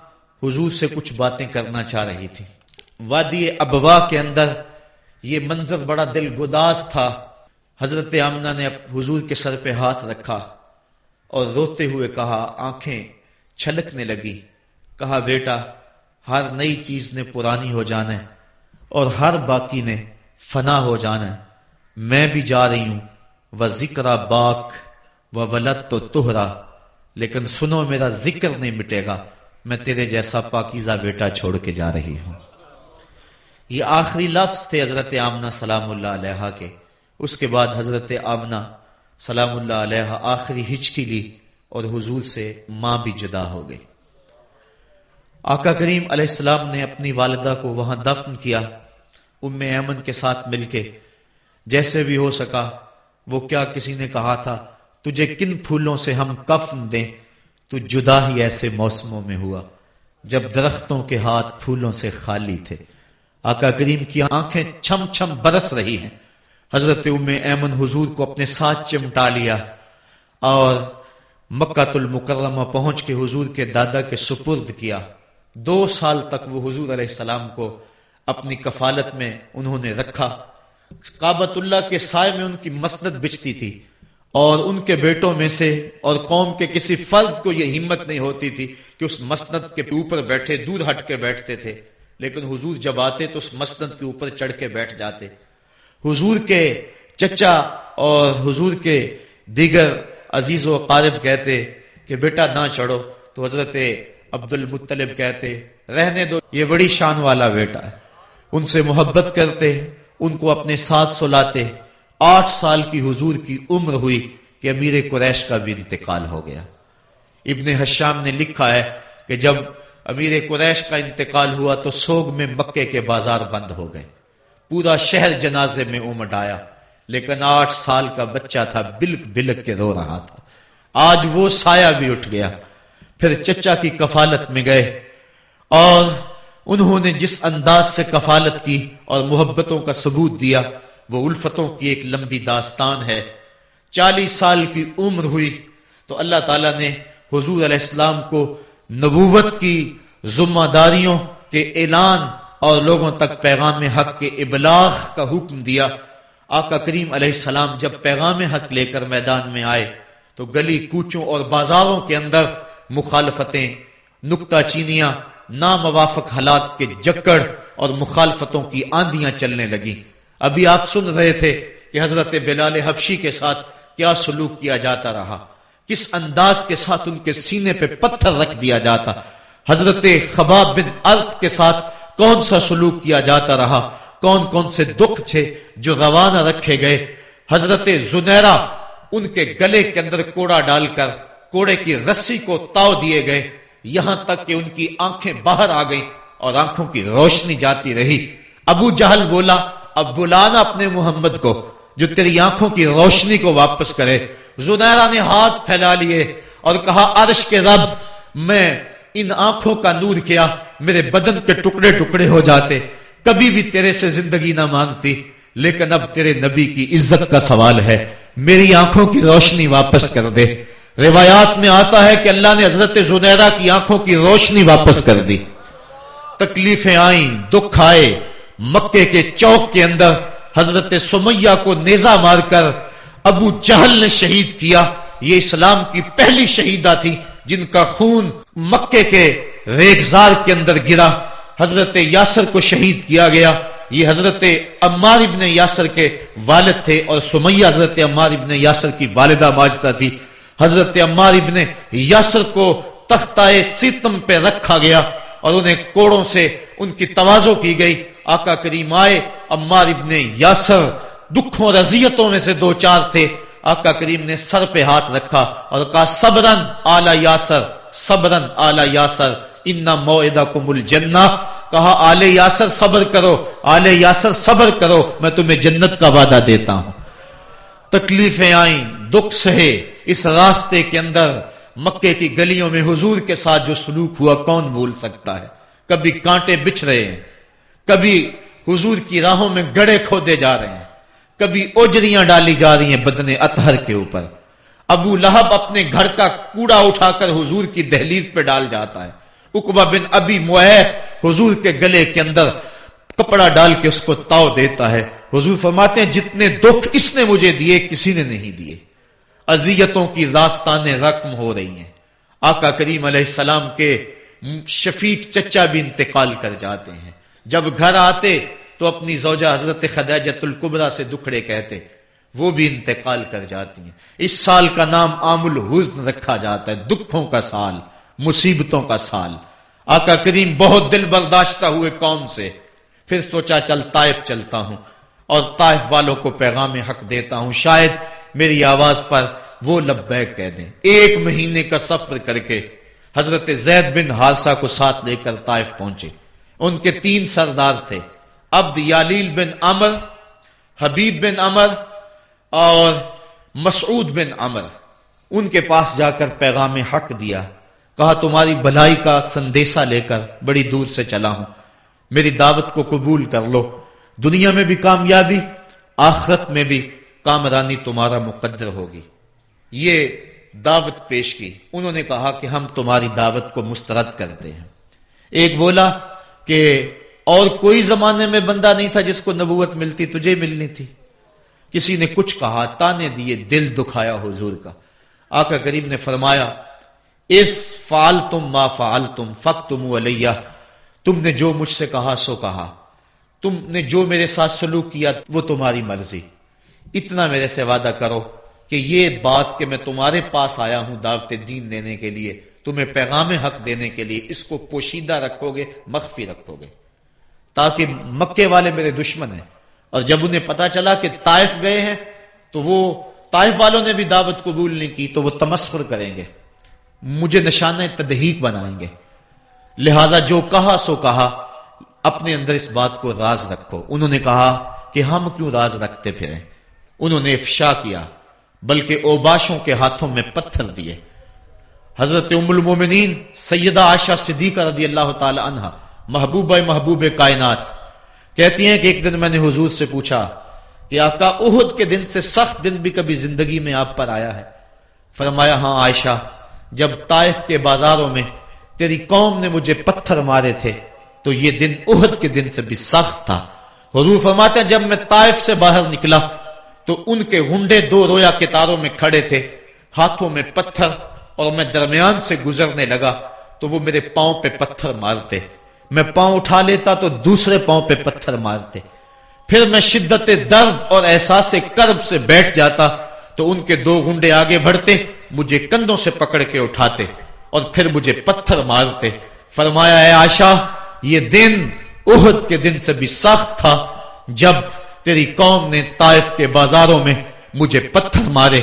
حضور سے کچھ باتیں کرنا چاہ رہی تھی۔ وادی ابوا کے اندر یہ منظر بڑا دل گداز تھا۔ حضرت آمنہ نے حضور کے سر پہ ہاتھ رکھا اور روتے ہوئے کہا، آنکھیں چھلکنے لگی۔ کہا، بیٹا، ہر نئی چیز نے پرانی ہو جانا ہے اور ہر باقی نے فنا ہو جانا ہے۔ میں بھی جا رہی ہوں۔ وہ ذکر باک و ولد تو تہرا لیکن سنو، میرا ذکر نہیں مٹے گا۔ میں تیرے جیسا پاکیزہ بیٹا چھوڑ کے جا رہی ہوں۔ یہ آخری لفظ تھے حضرت آمنہ سلام اللہ علیہ کے۔ اس کے بعد حضرت آمنہ سلام اللہ علیہ آخری ہچکی لی اور حضور سے ماں بھی جدا ہو گئی۔ آقا کریم علیہ السلام نے اپنی والدہ کو وہاں دفن کیا۔ ام ایمن کے ساتھ مل کے جیسے بھی ہو سکا، وہ کیا کسی نے کہا تھا؟ تجھے کن پھولوں سے ہم کفن دیں؟ تو جدا ہی ایسے موسموں میں ہوا، جب درختوں کے ہاتھ پھولوں سے خالی تھے۔ آقا کریم کی آنکھیں چھم چھم برس رہی ہیں۔ حضرت ام ایمن حضور کو اپنے ساتھ چمٹا لیا۔ اور مکہ المکرمہ پہنچ کے حضور کے دادا کے سپرد کیا۔ دو سال تک وہ حضور علیہ السلام کو اپنی کفالت میں انہوں نے رکھا۔ کابت اللہ کے سائے میں ان کی مسند بچتی تھی۔ اور ان کے بیٹوں میں سے اور قوم کے کسی فرد کو یہ ہمت نہیں ہوتی تھی کہ اس مسند کے اوپر بیٹھے دور ہٹ کے بیٹھتے تھے۔ لیکن حضور جب آتے تو اس مسند کے اوپر چڑھ کے بیٹھ جاتے۔ حضور کے چچا اور حضور کے دیگر عزیز و قارب کہتے کہ بیٹا نہ چڑھو۔ تو حضرت عبد المطلب کہتے، رہنے دو، یہ بڑی شان والا بیٹا ہے۔ ان سے محبت کرتے، ان کو اپنے ساتھ سلاتے۔ آٹھ سال کی حضور کی عمر ہوئی کہ امیر قریش کا بھی انتقال ہو گیا۔ ابن حشام نے لکھا ہے کہ جب امیر قریش کا انتقال ہوا تو سوگ میں مکے کے بازار بند ہو گئے۔ پورا شہر جنازے میں امڈ آیا، لیکن آٹھ سال کا بچہ تھا، بلک بلک کے رو رہا تھا۔ آج وہ سایہ بھی اٹھ گیا۔ پھر چچا کی کفالت میں گئے اور انہوں نے جس انداز سے کفالت کی اور محبتوں کا ثبوت دیا وہ الفتوں کی ایک لمبی داستان ہے۔ چالیس سال کی عمر ہوئی تو اللہ تعالیٰ نے حضور علیہ السلام کو نبوت کی ذمہ داریوں کے اعلان اور لوگوں تک پیغام حق کے ابلاغ کا حکم دیا۔ آقا کریم علیہ السلام جب پیغام حق لے کر میدان میں آئے تو گلی کوچوں اور بازاروں کے اندر مخالفتیں، نکتہ چینیاں، ناموافق حالات کے جکڑ اور مخالفتوں کی آندیاں چلنے لگی ابھی آپ سن رہے تھے کہ حضرت بلال حبشی کے ساتھ کیا سلوک کیا جاتا رہا۔ کس انداز کے ساتھ ان کے سینے پہ پتھر رکھ دیا جاتا۔ حضرت خباب بن ارد کے ساتھ کون سا سلوک کیا جاتا رہا۔ کون کون سے دکھ تھے جو روانہ رکھے گئے۔ حضرت زنیرا ان کے گلے کے اندر کوڑا ڈال کر کوڑے کی رسی کو تاؤ دیے گئے۔ یہاں تک کہ ان کی آنکھیں باہر آ گئیں اور آنکھوں کی روشنی جاتی رہی۔ ابو جہل بولا اب بلانا اپنے محمد کو، جو تیری آنکھوں کی روشنی کو واپس کرے۔ زنیرا نے ہاتھ پھیلا لیے اور کہا، عرش کے رب، میں ان آنکھوں کا نور کیا، میرے بدن کے ٹکڑے ٹکڑے ہو جاتے۔ کبھی بھی تیرے سے زندگی نہ مانگتی، لیکن اب تیرے نبی کی عزت کا سوال ہے۔ میری آنکھوں کی روشنی واپس کر دے۔ روایات میں آتا ہے کہ اللہ نے حضرت زنیرہ کی آنکھوں کی روشنی واپس کر دی۔ تکلیفیں آئیں، دکھ آئے۔ مکے کے چوک کے اندر حضرت سمیہ کو نیزہ مار کر ابو جہل نے شہید کیا۔ یہ اسلام کی پہلی شہیدہ تھی جن کا خون مکے کے ریگزار کے اندر گرا۔ حضرت یاسر کو شہید کیا گیا۔ یہ حضرت عمار ابن یاسر کے والد تھے اور سمیہ حضرت عمار ابن یاسر کی والدہ ماجدہ تھی۔ حضرت عمار ابن یاسر کو تختہ ستم پہ رکھا گیا۔ اور انہیں کوڑوں سے ان کی توازو کی گئی۔ آقا کریم آئے، عمار ابن یاسر، دکھوں، رضیتوں میں سے دو چار تھے۔ آقا کریم نے سر پہ ہاتھ رکھا اور کہا، صبرن آلہ یاسر، صبرن آلہ یاسر انا موعدہ کم الجنہ کہا آل یاسر، صبر کرو آل یاسر، صبر کرو، میں تمہیں جنت کا وعدہ دیتا ہوں۔ تکلیفیں آئیں، دکھ سہے۔ اس راستے کے اندر مکے کی گلیوں میں حضور کے ساتھ جو سلوک ہوا، کون بھول سکتا ہے؟ کبھی کانٹے بچھ رہے ہیں، کبھی حضور کی راہوں میں گڑے کھودے جا رہے ہیں، کبھی اوجریاں ڈالی جا رہی ہیں بدن اطہر کے اوپر۔ ابو لہب اپنے گھر کا کوڑا اٹھا کر حضور کی دہلیز پہ ڈال جاتا ہے۔ اکبا بن ابی معیت حضور کے گلے کے اندر کپڑا ڈال کے اس کو تاؤ دیتا ہے۔ حضور فرماتے ہیں، جتنے دکھ اس نے مجھے دیے، کسی نے نہیں دیے۔ اذیتوں کی راستانیں رقم ہو رہی ہیں۔ آقا کریم علیہ السلام کے شفیق چچا بھی انتقال کر جاتے ہیں۔ جب گھر آتے تو اپنی زوجہ حضرت خدیجت القبرہ سے دکھڑے کہتے۔ وہ بھی انتقال کر جاتی ہیں۔ اس سال کا نام عام الحزن رکھا جاتا ہے۔ دکھوں کا سال، مصیبتوں کا سال۔ آقا کریم بہت دل برداشتہ ہوئے قوم سے۔ پھر سوچا، چل طائف چلتا ہوں اور طائف والوں کو پیغام حق دیتا ہوں۔ شاید میری آواز پر وہ لبیک کہہ دیں۔ ایک مہینے کا سفر کر کے حضرت زید بن حادثہ کو ساتھ لے کر طائف پہنچے۔ ان کے تین سردار تھے۔ عبد یالیل بن امر حبیب بن امر اور مسعود بن امر ان کے پاس جا کر پیغام حق دیا۔ کہا، تمہاری بھلائی کا سندیشہ لے کر بڑی دور سے چلا ہوں۔ میری دعوت کو قبول کر لو۔ دنیا میں بھی کامیابی، آخرت میں بھی کامرانی تمہارا مقدر ہوگی۔ یہ دعوت پیش کی۔ انہوں نے کہا کہ ہم تمہاری دعوت کو مسترد کرتے ہیں۔ ایک بولا کہ اور کوئی زمانے میں بندہ نہیں تھا جس کو نبوت ملتی، تجھے ملنی تھی۔ کسی نے کچھ کہا، تانے دیے، دل دکھایا حضور کا۔ آقا کریم نے فرمایا، اس فال تم ما فال تم فق تم تم نے جو مجھ سے کہا سو کہا۔ تم نے جو میرے ساتھ سلوک کیا، وہ تمہاری مرضی۔ اتنا میرے سے وعدہ کرو کہ یہ بات کہ میں تمہارے پاس آیا ہوں دعوت دین دینے کے لیے، تمہیں پیغام حق دینے کے لیے، اس کو پوشیدہ رکھو گے مخفی رکھو گے تاکہ مکے والے میرے دشمن ہیں۔ اور جب انہیں پتا چلا کہ طائف گئے ہیں، تو وہ طائف والوں نے بھی دعوت قبول نہیں کی، تو وہ تمسخر کریں گے۔ مجھے نشانہ تدہیق بنائیں گے۔ لہذا جو کہا سو کہا، اپنے اندر اس بات کو راز رکھو۔ انہوں نے کہا کہ ہم کیوں راز رکھتے پھریں؟ انہوں نے افشا کیا، بلکہ اوباشوں کے ہاتھوں میں پتھر دیے۔ حضرت ام المومنین سیدہ عائشہ صدیقہ رضی اللہ تعالی عنہ محبوبہ محبوب کائنات، کہتی ہیں کہ ایک دن میں نے حضور سے پوچھا کہ آقا احد کے دن سے سخت دن بھی کبھی زندگی میں آپ پر آیا ہے؟ فرمایا ہاں عائشہ، جب طائف کے بازاروں میں تیری قوم نے مجھے پتھر مارے تھے، تو یہ دن احد کے دن سے بھی سخت تھا۔ حضور فرماتے ہیں، جب میں طائف سے باہر نکلا تو ان کے گنڈے دو رویا کے تاروں میں کھڑے تھے، ہاتھوں میں پتھر اور میں درمیان سے گزرنے لگا تو وہ میرے پاؤں پہ پتھر مارتے۔ میں پاؤں اٹھا لیتا تو دوسرے پاؤں پہ پتھر مارتے۔ پھر میں شدت درد اور احساس کرب سے بیٹھ جاتا تو ان کے دو گنڈے آگے بڑھتے، مجھے کندھوں سے پکڑ کے اٹھاتے اور پھر مجھے پتھر مارتے۔ فرمایا ہے آشا یہ دن احد کے دن سے بھی سخت تھا، جب تیری قوم نے طائف کے بازاروں میں مجھے پتھر مارے۔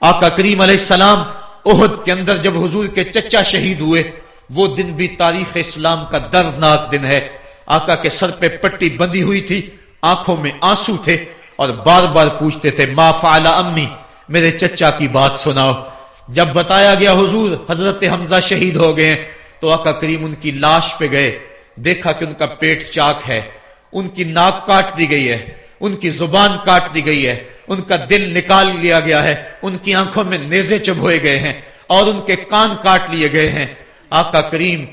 آقا کریم علیہ السلام احد کے اندر جب حضور کے چچا شہید ہوئے، وہ دن بھی تاریخ اسلام کا دردناک دن ہے۔ آقا کے سر پہ پٹی بندی ہوئی تھی، آنکھوں میں آنسو تھے اور بار بار پوچھتے تھے، ما فعلا امی؟ میرے چچا کی بات سناؤ۔ جب بتایا گیا حضور حضرت حمزہ شہید ہو گئے تو آقا کریم ان کی لاش پہ گئے۔ دیکھا کہ ان کا پیٹ چاک ہے، ان کی ناک کاٹ دی گئی ہے۔ ان کی زبان کاٹ دی گئی ہے، ان کا دل نکال لیا گیا ہے، ان کی آنکھوں میں نیزے چبھوئے گئے ہیں اور ان کے کان کاٹ لیے گئے ہیں۔ آقا کریم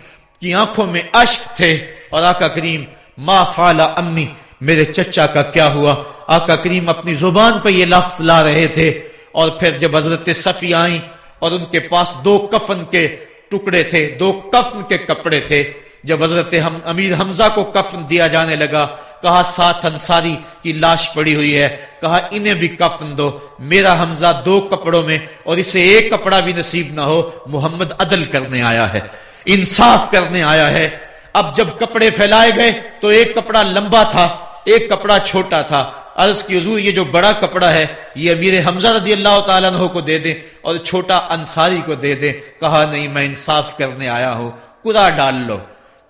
کی آنکھوں میں اشک تھے اور آقا کریم، ما فالا امی میرے چچا کا کیا ہوا؟ آقا کریم اپنی زبان پہ یہ لفظ لا رہے تھے اور پھر جب حضرت صفی آئیں اور ان کے پاس دو کفن کے ٹکڑے تھے، دو کفن کے کپڑے تھے، جب حضرت ہم امیر حمزہ کو کفن دیا جانے لگا کہا سات انصاری کی لاش پڑی ہوئی ہے، کہا انہیں بھی کفن دو میرا حمزہ دو کپڑوں میں اور اسے ایک کپڑا بھی نصیب نہ ہو، محمد عدل کرنے آیا ہے، انصاف کرنے آیا ہے۔ اب جب کپڑے پھیلائے گئے تو ایک کپڑا لمبا تھا، ایک کپڑا چھوٹا تھا۔ عرض کی حضور، یہ جو بڑا کپڑا ہے، یہ امیر حمزہ رضی اللہ تعالیٰ عنہ کو دے دیں اور چھوٹا انصاری کو دے دیں۔ کہا، نہیں، میں انصاف کرنے آیا ہوں کدا ڈال لو۔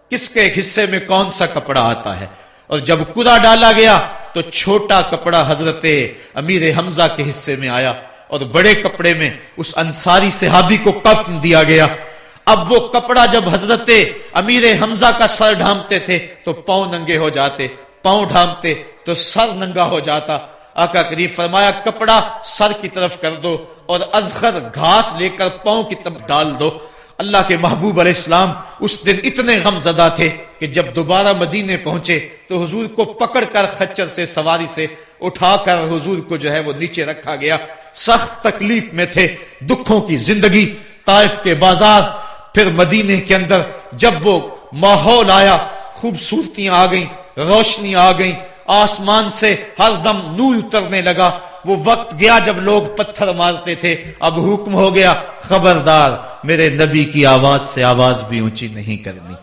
کس کے حصے میں کون سا کپڑا آتا ہے؟ اور جب کدا ڈالا گیا تو چھوٹا کپڑا حضرت امیر حمزہ کے حصے میں آیا اور بڑے کپڑے میں اس انصاری صحابی کو کفن دیا گیا۔ اب وہ کپڑا جب حضرت امیر حمزہ کا سر ڈھانپتے تھے تو پاؤں ننگے ہو جاتے، پاؤں ڈھانپتے تو سر ننگا ہو جاتا۔ آقا قریب فرمایا، کپڑا سر کی طرف کر دو اور ازخر گھاس لے کر پاؤں کی طرف ڈال دو۔ اللہ کے محبوب علیہ السلام اس دن اتنے غم زدہ تھے کہ جب دوبارہ مدینے پہنچے تو حضور کو پکڑ کر خچر سے، سواری سے اٹھا کر حضور کو جو ہے وہ نیچے رکھا گیا۔ سخت تکلیف میں تھے، دکھوں کی زندگی، طائف کے بازار، پھر مدینے کے اندر جب وہ ماحول آیا، خوبصورتیاں آ گئیں روشنی آ گئیں۔ آسمان سے ہر دم نور اترنے لگا۔ وہ وقت گیا جب لوگ پتھر مارتے تھے۔ اب حکم ہو گیا، خبردار، میرے نبی کی آواز سے آواز بھی اونچی نہیں کرنی۔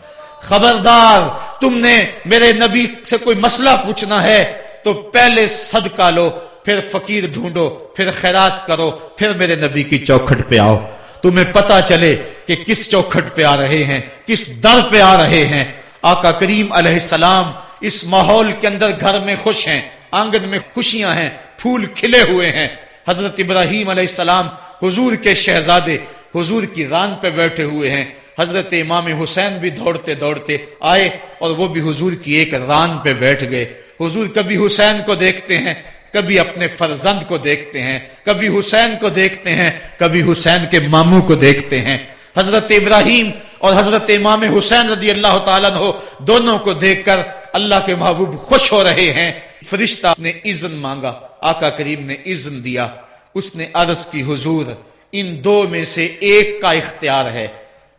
خبردار، تم نے میرے نبی سے کوئی مسئلہ پوچھنا ہے؟ تو پہلے صدقہ لو، پھر فقیر ڈھونڈو، پھر خیرات کرو، پھر میرے نبی کی چوکھٹ پہ آؤ۔ تمہیں پتا چلے کہ کس چوکھٹ پہ آ رہے ہیں، کس در پہ آ رہے ہیں۔ آقا کریم علیہ السلام اس ماحول کے اندر گھر میں خوش ہیں، آنگن میں خوشیاں ہیں، پھول کھلے ہوئے ہیں۔ حضرت ابراہیم علیہ السلام حضور کے شہزادے، حضور کی ران پہ بیٹھے ہوئے ہیں۔ حضرت امام حسین بھی دوڑتے دوڑتے آئے اور وہ بھی حضور کی ایک ران پہ بیٹھ گئے۔ حضور کبھی حسین کو دیکھتے ہیں، کبھی اپنے فرزند کو دیکھتے ہیں، کبھی حسین کو دیکھتے ہیں، کبھی حسین کے ماموں کو دیکھتے ہیں۔ حضرت ابراہیم اور حضرت امام حسین رضی اللہ تعالیٰ دونوں کو دیکھ کر اللہ کے محبوب خوش ہو رہے ہیں۔ فرشتہ نے اذن مانگا، آقا کریم نے اذن دیا۔ اس نے عرض کی، حضور، ان دو میں سے ایک کا اختیار ہے۔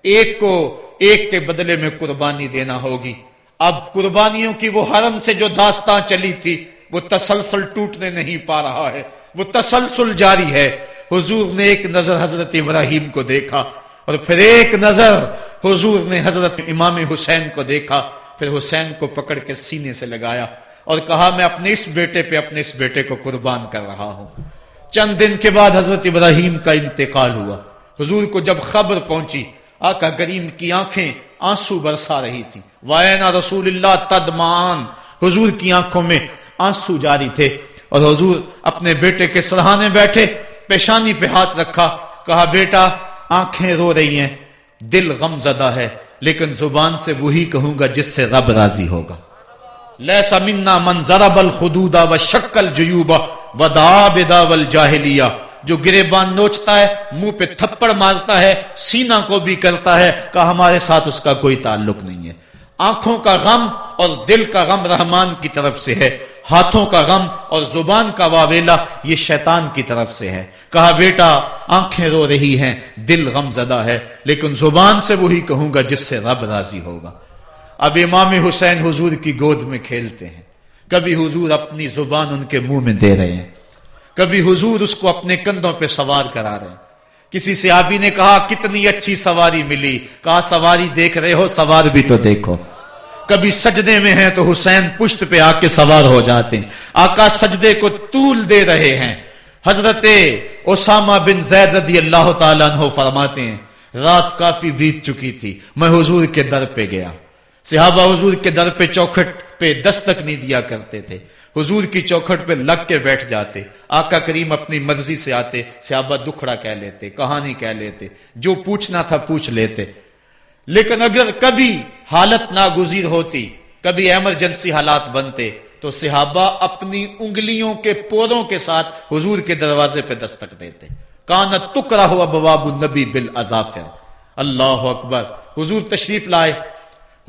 ایک کو ایک کے بدلے میں قربانی دینا ہوگی۔ اب قربانیوں کی وہ حرم سے جو داستان چلی تھی، وہ تسلسل ٹوٹنے نہیں پا رہا ہے۔ وہ تسلسل جاری ہے۔ حضور نے ایک نظر حضرت ابراہیم کو دیکھا اور پھر ایک نظر حضور نے حضرت امام حسین کو دیکھا۔ پھر حسین کو پکڑ کے سینے سے لگایا اور کہا، میں اپنے اس بیٹے پہ اپنے اس بیٹے کو قربان کر رہا ہوں. چند دن کے بعد حضرت ابراہیم کا انتقال ہوا۔ حضور کو جب خبر پہنچی، آقا کریم کی آنکھیں آنسو برسا رہی تھی وائنا رسول اللہ تدمان حضور کی آنکھوں میں آنسو جاری تھے اور حضور اپنے بیٹے کے سرحانے بیٹھے، پیشانی پہ ہاتھ رکھا، کہا، بیٹا، آنکھیں رو رہی ہیں۔ دل غم زدہ ہے، لیکن زبان سے وہی کہوں گا جس سے رب راضی ہوگا۔ لیسا منا من ضرب الخدودا و شکل جیوبا و دا بدا والجاہلیہ جو گریبان نوچتا ہے، منہ پہ تھپڑ مارتا ہے، سینہ کو بھی کرتا ہے۔ کہ ہمارے ساتھ اس کا کوئی تعلق نہیں ہے۔ آنکھوں کا غم اور دل کا غم رحمان کی طرف سے ہے۔ ہاتھوں کا غم اور زبان کا واویلا یہ شیطان کی طرف سے ہے۔ کہا، بیٹا، آنکھیں رو رہی ہیں، دل غم زدہ ہے، لیکن زبان سے وہی کہوں گا جس سے رب راضی ہوگا۔ اب امام حسین حضور کی گود میں کھیلتے ہیں۔ کبھی حضور اپنی زبان ان کے منہ میں دے رہے ہیں۔ کبھی حضور اس کو اپنے کندھوں پہ سوار کرا رہے ہیں۔ کسی سے آبی نے کہا، کتنی اچھی سواری ملی۔ کہا، سواری دیکھ رہے ہو، سوار بھی تو دیکھو۔ کبھی سجدے میں ہیں تو حسین پشت پہ آ کے سوار ہو جاتے ہیں۔ آقا سجدے کو طول دے رہے ہیں۔ حضرت اسامہ بن زید رضی اللہ تعالیٰ عنہ فرماتے ہیں، رات کافی بیت چکی تھی، میں حضور کے در پہ گیا۔ صحابہ حضور کے در پہ چوکھٹ پہ دستک نہیں دیا کرتے تھے۔ حضور کی چوکھٹ پہ لگ کے بیٹھ جاتے۔ آقا کریم اپنی مرضی سے آتے، صحابہ دکھڑا کہہ لیتے، کہانی کہہ لیتے، جو پوچھنا تھا پوچھ لیتے۔ لیکن اگر کبھی حالت ناگزیر ہوتی، کبھی ایمرجنسی حالات بنتے، تو صحابہ اپنی انگلیوں کے پودوں کے ساتھ حضور کے دروازے پہ دستک دیتے۔ کانا تکرا ہوا بواب النبی بالعظافر اللہ اکبر۔ حضور تشریف لائے۔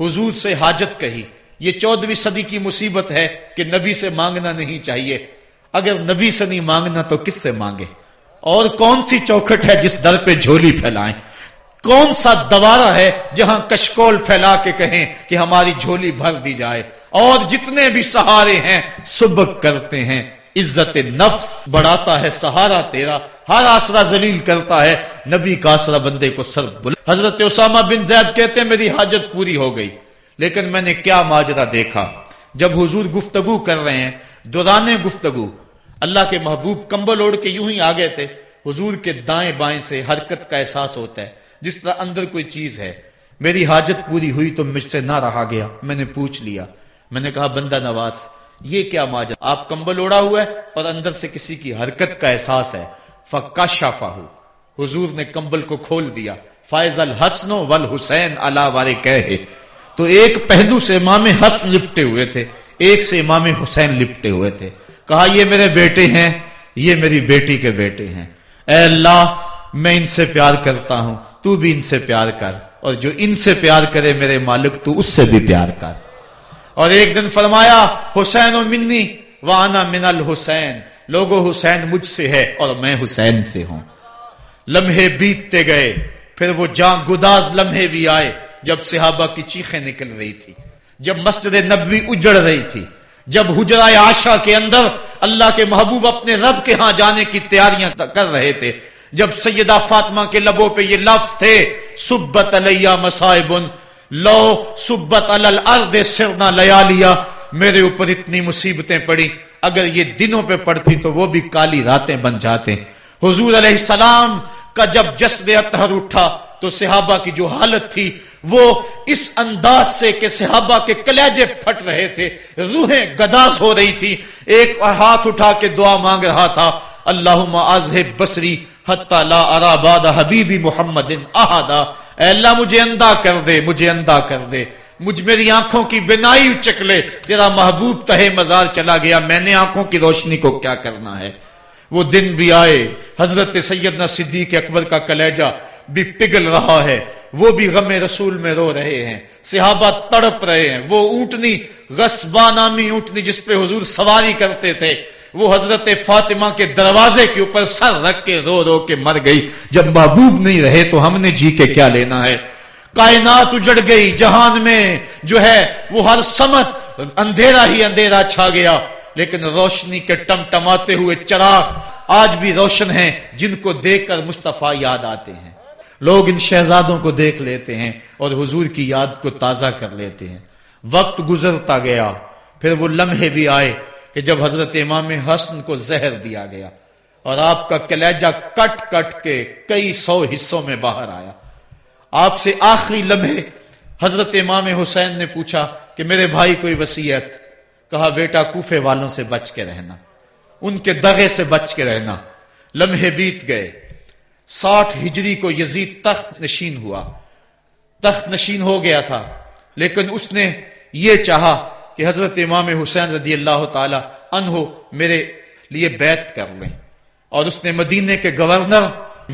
حضور سے حاجت کہی۔ یہ چودہویں صدی کی مصیبت ہے کہ نبی سے مانگنا نہیں چاہیے۔ اگر نبی سے نہیں مانگنا تو کس سے مانگے؟ اور کون سی چوکھٹ ہے جس در پہ جھولی پھیلائیں؟ کون سا دوارا ہے جہاں کشکول پھیلا کے کہیں کہ ہماری جھولی بھر دی جائے؟ اور جتنے بھی سہارے ہیں، سبک کرتے ہیں۔ عزت نفس بڑھاتا ہے، سہارا تیرا۔ ہر آسرا ذلیل کرتا ہے۔ نبی کا آسرا بندے کو سر بل حضرت اسامہ بن زید کہتے ہیں، میری حاجت پوری ہو گئی۔ لیکن میں نے کیا ماجرا دیکھا؟ جب حضور گفتگو کر رہے ہیں، دوران گفتگو، اللہ کے محبوب کمبل اوڑھ کے یوں ہی آگے تھے۔ حضور کے دائیں بائیں سے حرکت کا احساس ہوتا ہے۔ جس طرح اندر کوئی چیز ہے، میری حاجت پوری ہوئی تو مجھ سے نہ رہا گیا، میں نے پوچھ لیا۔ میں نے کہا، بندہ نواز، یہ کیا ماجر آپ کمبل اوڑا ہوا ہے اور اندر سے کسی کی حرکت کا احساس ہے۔ فکا شافا حضور نے کمبل کو کھول دیا۔ فائز الحسن ول حسین اللہ والے کہے تو ایک پہلو سے امام حسن لپٹے ہوئے تھے۔ ایک سے امام حسین لپٹے ہوئے تھے۔ کہا، یہ میرے بیٹے ہیں، یہ میری بیٹی کے بیٹے ہیں۔ اے اللہ، میں ان سے پیار کرتا ہوں۔ تو بھی ان سے پیار کر اور جو ان سے پیار کرے میرے مالک تو اس سے بھی پیار کر۔ اور ایک دن فرمایا، حسین و منی، وانا من الحسین۔ لوگو، حسین مجھ سے ہے اور میں حسین سے ہوں۔ لمحے بیتتے گئے، پھر وہ جان گداز لمحے بھی آئے، جب صحابہ کی چیخیں نکل رہی تھی، جب مسجد نبوی اجڑ رہی تھی، جب حجرہ آشا کے اندر اللہ کے محبوب اپنے رب کے ہاں جانے کی تیاریاں کر رہے تھے جب سیدہ فاطمہ کے لبوں پہ یہ لفظ تھے، سبت علیہ مسائبن لو سبت الارض سرنا لیا لیا میرے اوپر اتنی مصیبتیں پڑی۔ اگر یہ دنوں پہ پڑتی تو وہ بھی کالی راتیں بن جاتے۔ حضور علیہ السلام کا جب جسد اطہر اٹھا تو صحابہ کی جو حالت تھی، وہ اس انداز سے کہ صحابہ کے کلیجے پھٹ رہے تھے، روحیں گداس ہو رہی تھی ایک ہاتھ اٹھا کے دعا مانگ رہا تھا اللہم اللہ بصری حتی لا ارا باد حبیبی محمد احدا۔ اے اللہ، مجھے اندھا کر دے، مجھے اندھا کر دے۔ مجھ میری آنکھوں کی بنائی چکلے، تیرا محبوب تہے مزار چلا گیا۔ میں نے آنکھوں کی روشنی کو کیا کرنا ہے؟ وہ دن بھی آئے، حضرت سیدنا صدیق اکبر کا کلیجہ بھی پگل رہا ہے۔ وہ بھی غم رسول میں رو رہے ہیں۔ صحابہ تڑپ رہے ہیں۔ وہ اونٹنی غصبہ نامی اونٹنی جس پہ حضور سواری کرتے تھے۔ وہ حضرت فاطمہ کے دروازے کے اوپر سر رکھ کے رو رو کے مر گئی۔ جب محبوب نہیں رہے تو ہم نے جی کے کیا لینا ہے؟ کائنات اجڑ گئی، جہان میں جو ہے وہ ہر سمت اندھیرا ہی اندھیرا چھا گیا۔ لیکن روشنی کے ٹم ٹماتے ہوئے چراغ آج بھی روشن ہیں، جن کو دیکھ کر مصطفیٰ یاد آتے ہیں۔ لوگ ان شہزادوں کو دیکھ لیتے ہیں اور حضور کی یاد کو تازہ کر لیتے ہیں۔ وقت گزرتا گیا، پھر وہ لمحے بھی آئے۔ کہ جب حضرت امام حسن کو زہر دیا گیا اور آپ کا کلیجہ کٹ کٹ کے کئی سو حصوں میں باہر آیا، آپ سے آخری لمحے حضرت امام حسین نے پوچھا کہ میرے بھائی کوئی وسیعت کہا، بیٹا، کوفے والوں سے بچ کے رہنا، ان کے دغے سے بچ کے رہنا۔ لمحے بیت گئے، ساٹھ ہجری کو یزید تخت نشین ہوا۔ تخت نشین ہو گیا تھا، لیکن اس نے یہ چاہا کہ حضرت امام حسین رضی اللہ تعالی انہو میرے لیے بیعت کر لیں۔ اور اس نے مدینے کے گورنر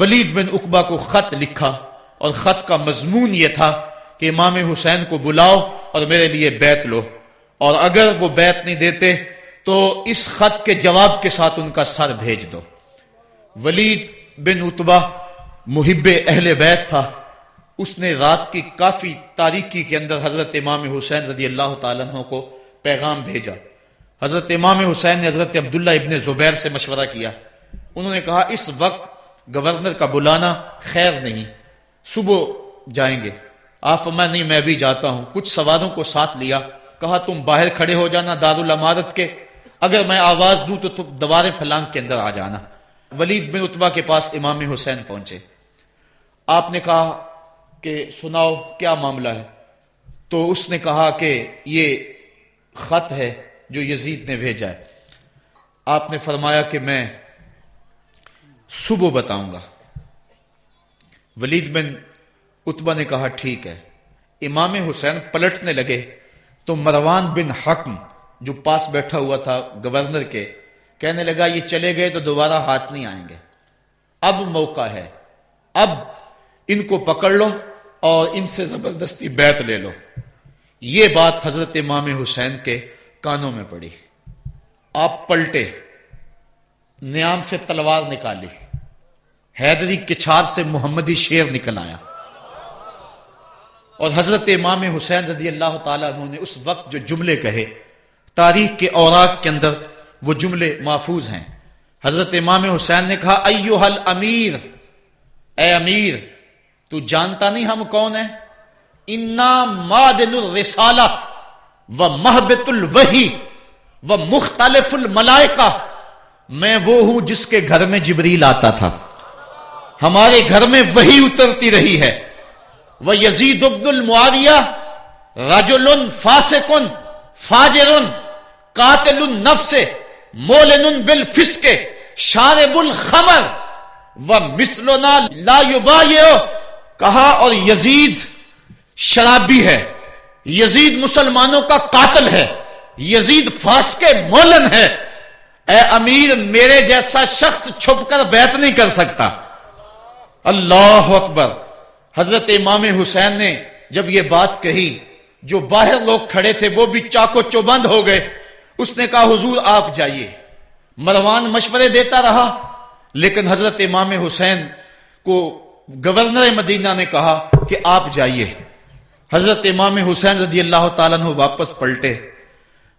ولید بن اقبا کو خط لکھا اور خط کا مضمون یہ تھا کہ امام حسین کو بلاؤ اور میرے لیے بیعت لو۔ اور اگر وہ بیعت نہیں دیتے تو اس خط کے جواب کے ساتھ ان کا سر بھیج دو۔ ولید بن اتبا محب اہل بیت تھا۔ اس نے رات کی کافی تاریکی کے اندر حضرت امام حسین رضی اللہ تعالیٰ عنہ کو پیغام بھیجا۔ حضرت امام حسین نے حضرت عبداللہ ابن زبیر سے مشورہ کیا۔ انہوں نے کہا، اس وقت گورنر کا بلانا خیر نہیں، صبح جائیں گے۔ آپ میں نہیں، میں بھی جاتا ہوں۔ کچھ سواروں کو ساتھ لیا۔ کہا، تم باہر کھڑے ہو جانا دار العمارت کے۔ اگر میں آواز دوں تو تم دوارے پھلانگ کے اندر آ جانا۔ ولید بن اتبا کے پاس امام حسین پہنچے۔ آپ نے کہا کہ سناؤ کیا معاملہ ہے؟ تو اس نے کہا کہ یہ خط ہے جو یزید نے بھیجا ہے۔ آپ نے فرمایا کہ میں صبح بتاؤں گا۔ ولید بن اتبا نے کہا، ٹھیک ہے۔ امام حسین پلٹنے لگے۔ تو مروان بن حکم، جو پاس بیٹھا ہوا تھا گورنر کے، کہنے لگا، یہ چلے گئے تو دوبارہ ہاتھ نہیں آئیں گے۔ اب موقع ہے۔ اب ان کو پکڑ لو۔ اور ان سے زبردستی بیت لے لو۔ یہ بات حضرت امام حسین کے کانوں میں پڑی۔ آپ پلٹے، نیام سے تلوار نکالی۔ حیدری کچھار سے محمدی شیر نکل آیا۔ اور حضرت امام حسین رضی اللہ تعالیٰ نے اس وقت جو جملے کہے، تاریخ کے اوراق کے اندر وہ جملے محفوظ ہیں۔ حضرت امام حسین نے کہا ایو حل امیر اے امیر تو جانتا نہیں ہم کون ہیں؟ انا مادن الرسالہ و محبت الوحی و مختلف الملائکہ میں وہ ہوں جس کے گھر میں جبریل آتا تھا۔ ہمارے گھر میں وہی اترتی رہی ہے۔ وہ یزید عبد المعاویہ رجل فاسقن فاجر قاتل النفس، مولن بالفسق، شارب الخمر۔ و مسلنا لا یبایع کہا اور یزید شرابی ہے، یزید مسلمانوں کا قاتل ہے، یزید فاسق مولن ہے۔ اے امیر، میرے جیسا شخص چھپ کر بیعت نہیں کر سکتا۔ اللہ اکبر۔ حضرت امام حسین نے جب یہ بات کہی، جو باہر لوگ کھڑے تھے، وہ بھی چاکو چوبند ہو گئے۔ اس نے کہا، حضور، آپ جائیے۔ مروان مشورے دیتا رہا، لیکن حضرت امام حسین کو گورنر مدینہ نے کہا کہ آپ جائیے۔ حضرت امام حسین رضی اللہ تعالیٰ نے واپس پلٹے۔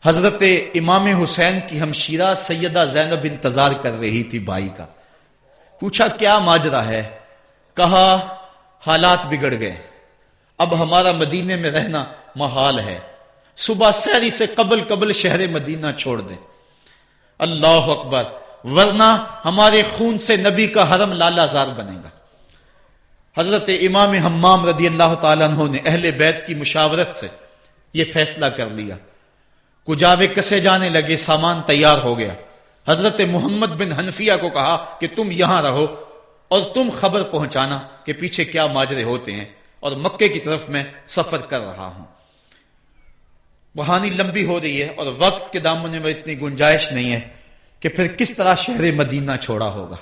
حضرت امام حسین کی ہمشیرہ سیدہ زینب انتظار کر رہی تھی بھائی کا۔ پوچھا کیا ماجرا ہے؟ کہا، حالات بگڑ گئے۔ اب ہمارا مدینے میں رہنا محال ہے۔ صبح سیری سے قبل قبل شہر مدینہ چھوڑ دیں۔ اللہ اکبر، ورنہ ہمارے خون سے نبی کا حرم لالا زار بنے گا۔ حضرت امام حمام رضی اللہ تعالیٰ عنہ نے اہل بیت کی مشاورت سے یہ فیصلہ کر لیا۔ کجاوے کسے جانے لگے سامان تیار ہو گیا۔ حضرت محمد بن حنفیہ کو کہا کہ تم یہاں رہو اور تم خبر پہنچانا کہ پیچھے کیا ماجرے ہوتے ہیں اور مکے کی طرف میں سفر کر رہا ہوں۔ بہانی لمبی ہو رہی ہے اور وقت کے دامن میں اتنی گنجائش نہیں ہے کہ پھر کس طرح شہر مدینہ چھوڑا ہوگا۔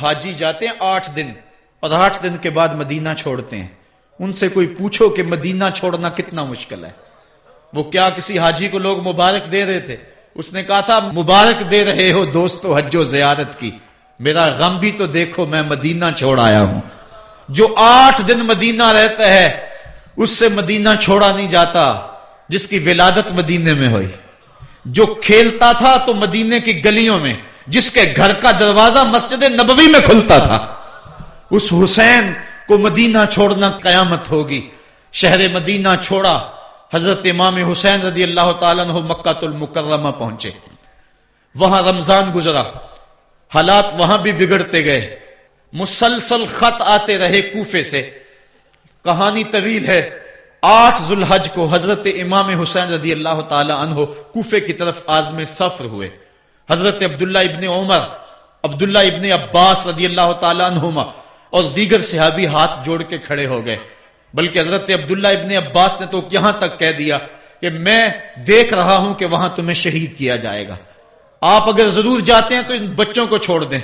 حاجی جاتے ہیں آٹھ دن۔ اور آٹھ دن کے بعد مدینہ چھوڑتے ہیں۔ ان سے کوئی پوچھو کہ مدینہ چھوڑنا کتنا مشکل ہے۔ وہ کیا کسی حاجی کو لوگ مبارک دے رہے تھے؟ اس نے کہا تھا، مبارک دے رہے ہو دوستو حج و زیارت کی۔ میرا غم بھی تو دیکھو، میں مدینہ چھوڑ آیا ہوں۔ جو آٹھ دن مدینہ رہتا ہے، اس سے مدینہ چھوڑا نہیں جاتا، جس کی ولادت مدینے میں ہوئی۔ جو کھیلتا تھا تو مدینے کی گلیوں میں، جس کے گھر کا دروازہ مسجد نبوی میں کھلتا تھا۔ اس حسین کو مدینہ چھوڑنا قیامت ہوگی۔ شہر مدینہ چھوڑا، حضرت امام حسین رضی اللہ تعالیٰ عنہ مکہ المکرمہ پہنچے۔ وہاں رمضان گزرا۔ حالات وہاں بھی بگڑتے گئے۔ مسلسل خط آتے رہے کوفے سے۔ کہانی طویل ہے۔ آٹھ ذوالحج کو حضرت امام حسین رضی اللہ تعالی عنہ کوفے کی طرف آزم سفر ہوئے۔ حضرت عبداللہ ابن عمر، عبداللہ ابن عباس رضی اللہ تعالی عنہما اور دیگر صحابی ہاتھ جوڑ کے کھڑے ہو گئے۔ بلکہ حضرت عبداللہ ابن عباس نے تو یہاں تک کہہ دیا کہ میں دیکھ رہا ہوں کہ وہاں تمہیں شہید کیا جائے گا۔ آپ اگر ضرور جاتے ہیں تو ان بچوں کو چھوڑ دیں۔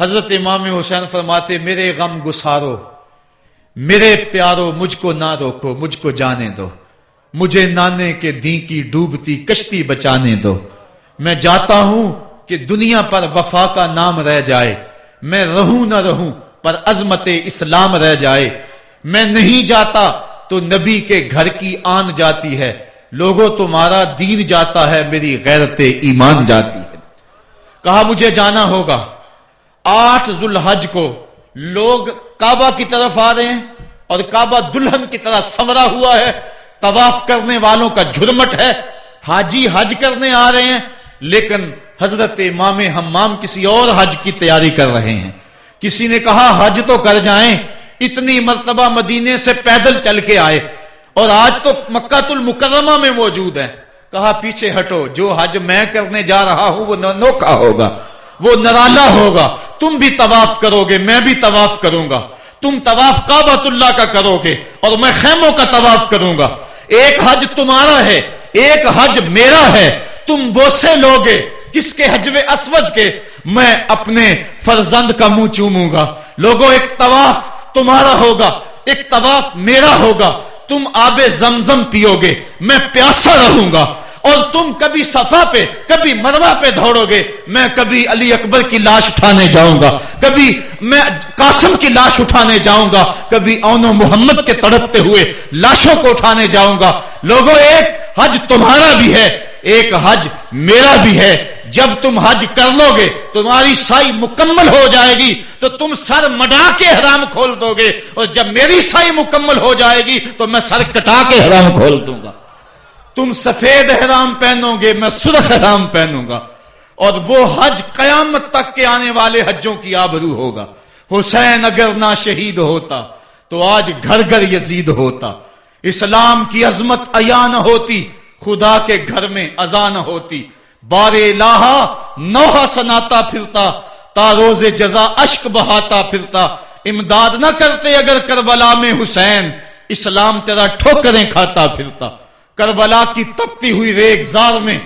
حضرت امام حسین فرماتے، میرے غم گسارو، میرے پیارو، مجھ کو نہ روکو، مجھ کو جانے دو۔ مجھے نانے کے دی کی ڈوبتی، کشتی بچانے دو۔ میں جاتا ہوں کہ دنیا پر وفا کا نام رہ جائے۔ میں رہوں نہ رہوں پر عظمت اسلام رہ جائے۔ میں نہیں جاتا تو نبی کے گھر کی آن جاتی ہے۔ لوگوں تمہارا دین جاتا ہے، میری غیرت ایمان جاتی ہے۔ کہا مجھے جانا ہوگا۔ آٹھ ذوالحج کو لوگ کعبہ کی طرف آ رہے ہیں اور کعبہ دلہن کی طرح سمرا ہوا ہے۔ طواف کرنے والوں کا جھرمٹ ہے۔ حاجی حج کرنے آ رہے ہیں، لیکن حضرت امام حمام کسی اور حج کی تیاری کر رہے ہیں۔ کسی نے کہا، حج تو کر جائیں، اتنی مرتبہ مدینے سے پیدل چل کے آئے۔ اور آج تو مکہ المکرمہ میں موجود ہے کہا، پیچھے ہٹو، جو حج میں کرنے جا رہا ہوں، وہ نوکا ہوگا، وہ نرالا ہوگا۔ تم بھی طواف کرو گے، میں بھی طواف کروں گا۔ تم طواف کعبۃ اللہ کا کرو گے، اور میں خیموں کا طواف کروں گا۔ ایک حج تمہارا ہے، ایک حج میرا ہے۔ تم بوسے لوگے کس کے حجو اسود کے؟ میں اپنے فرزند کا منہ چوموں گا۔ لوگوں، ایک طواف تمہارا ہوگا، ایک طواف میرا ہوگا۔ تم آب زمزم پیو گے، میں پیاسا رہوں گا۔ اور تم کبھی صفا پہ، کبھی مروا پہ دوڑو گے۔ میں کبھی علی اکبر کی لاش اٹھانے جاؤں گا۔ کبھی میں قاسم کی لاش اٹھانے جاؤں گا۔ کبھی اون محمد کے تڑپتے ہوئے لاشوں کو اٹھانے جاؤں گا۔ لوگوں، ایک حج تمہارا بھی ہے۔ ایک حج میرا بھی ہے۔ جب تم حج کر لو گے، تمہاری سائی مکمل ہو جائے گی۔ تو تم سر مڈا کے حرام کھول دو گے۔ اور جب میری سائی مکمل ہو جائے گی، تو میں سر کٹا کے حرام کھول دوں گا۔ تم سفید حرام پہنو گے، میں سرخ حرام پہنوں گا۔ اور وہ حج قیامت تک کے آنے والے حجوں کی آبرو ہوگا۔ حسین اگر نہ شہید ہوتا، تو آج گھر گھر یزید ہوتا۔ اسلام کی عظمت ایا نہ ہوتی خدا کے گھر میں ازان ہوتی۔ بار الہ نوحہ سناتا پھرتا، تا روز جزا اشک بہاتا پھرتا۔ امداد نہ کرتے اگر کربلا میں حسین، اسلام تیرا ٹھوکریں کھاتا پھرتا۔ کربلا کی تپتی ہوئی ریگ زار میں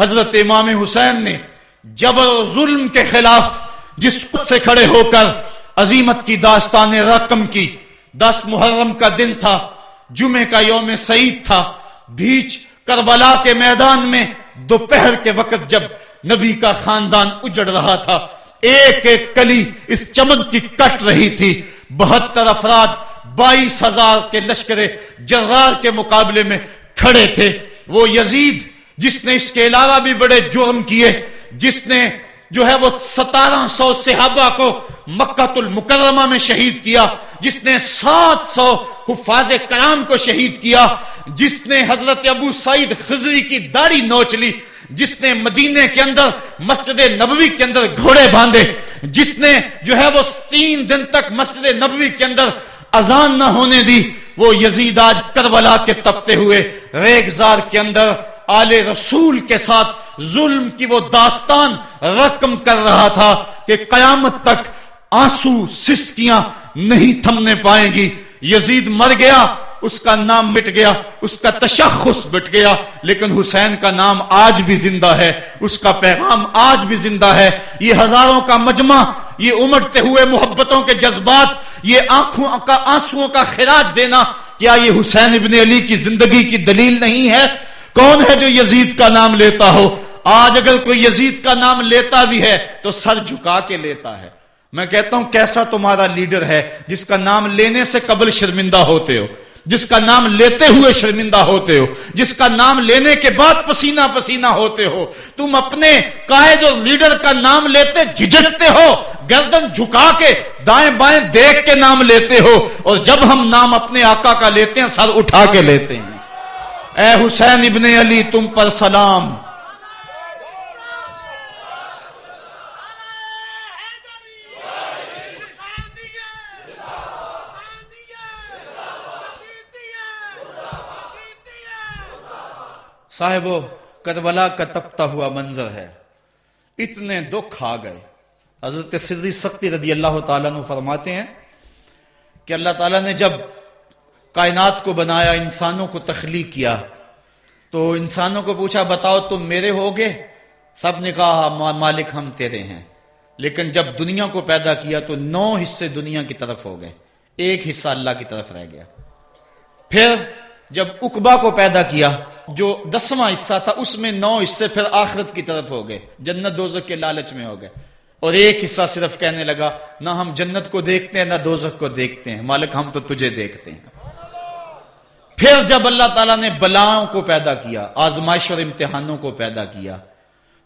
حضرت امام حسین نے جبر و ظلم کے خلاف جس سے کھڑے ہو کر عظیمت کی داستان رقم کی۔ دس محرم کا دن تھا جمعے کا یوم سعید تھا۔ بیچ کربلا کے میدان میں دوپہر کے وقت جب نبی کا خاندان اجڑ رہا تھا، ایک ایک کلی اس چمن کی کٹ رہی تھی۔ بہتر افراد بائیس ہزار کے لشکر جرار کے مقابلے میں کھڑے تھے۔ وہ یزید، جس نے اس کے علاوہ بھی بڑے جرم کیے، جس نے جو ہے وہ ستارہ سو صحابہ کو مکہ المکرمہ میں شہید کیا، جس نے سات سو حفاظ کرام کو شہید کیا، جس نے حضرت ابو سعید خزری کی داڑھی نوچ لی، جس نے مدینے کے اندر مسجد نبوی کے اندر گھوڑے باندھے، جس نے جو ہے وہ تین دن تک مسجد نبوی کے اندر اذان نہ ہونے دی، وہ یزید آج کربلا کے تپتے ہوئے ریگزار کے اندر آل رسول کے ساتھ ظلم کی وہ داستان رقم کر رہا تھا کہ قیامت تک آنسو سسکیاں نہیں تھمنے پائیں گی۔ یزید مر گیا، اس کا نام مٹ گیا، اس کا تشخص مٹ گیا، لیکن حسین کا نام آج بھی زندہ ہے، اس کا پیغام آج بھی زندہ ہے۔ یہ ہزاروں کا مجمع، یہ امٹتے ہوئے محبتوں کے جذبات، یہ آنکھوں کا آنسو کا خراج دینا، کیا یہ حسین ابن علی کی زندگی کی دلیل نہیں ہے؟ کون ہے جو یزید کا نام لیتا ہو؟ آج اگر کوئی یزید کا نام لیتا بھی ہے تو سر جھکا کے لیتا ہے۔ میں کہتا ہوں کیسا تمہارا لیڈر ہے جس کا نام لینے سے قبل شرمندہ ہوتے ہو، جس کا نام لیتے ہوئے شرمندہ ہوتے ہو، جس کا نام لینے کے بعد پسینہ پسینہ ہوتے ہو۔ تم اپنے قائد اور لیڈر کا نام لیتے جھجکتے ہو، گردن جھکا کے دائیں بائیں دیکھ کے نام لیتے ہو۔ اور جب ہم نام اپنے آقا کا لیتے ہیں، سر اٹھا کے لیتے ہیں۔ اے حسین ابن علی، تم پر سلام۔ صاحب کربلا کا تپتا ہوا منظر ہے۔ اتنے دکھ آ گئے۔ حضرت سری سختی رضی اللہ تعالیٰ نے فرماتے ہیں کہ اللہ تعالیٰ نے جب کائنات کو بنایا، انسانوں کو تخلیق کیا، تو انسانوں کو پوچھا، بتاؤ تم میرے ہوگے سب نے کہا ہاں، مالک ہم تیرے ہیں۔ لیکن جب دنیا کو پیدا کیا تو نو حصے دنیا کی طرف ہو گئے۔ ایک حصہ اللہ کی طرف رہ گیا۔ پھر جب اکبا کو پیدا کیا جو دسواں حصہ تھا، اس میں نو حصے پھر آخرت کی طرف ہو گئے، جنت دوزک کے لالچ میں ہو گئے۔ اور ایک حصہ صرف کہنے لگا، نہ ہم جنت کو دیکھتے ہیں، نہ دوزک کو دیکھتے ہیں۔ مالک، ہم تو تجھے دیکھتے ہیں۔ پھر جب اللہ تعالیٰ نے بلاؤں کو پیدا کیا، آزمائش اور امتحانوں کو پیدا کیا،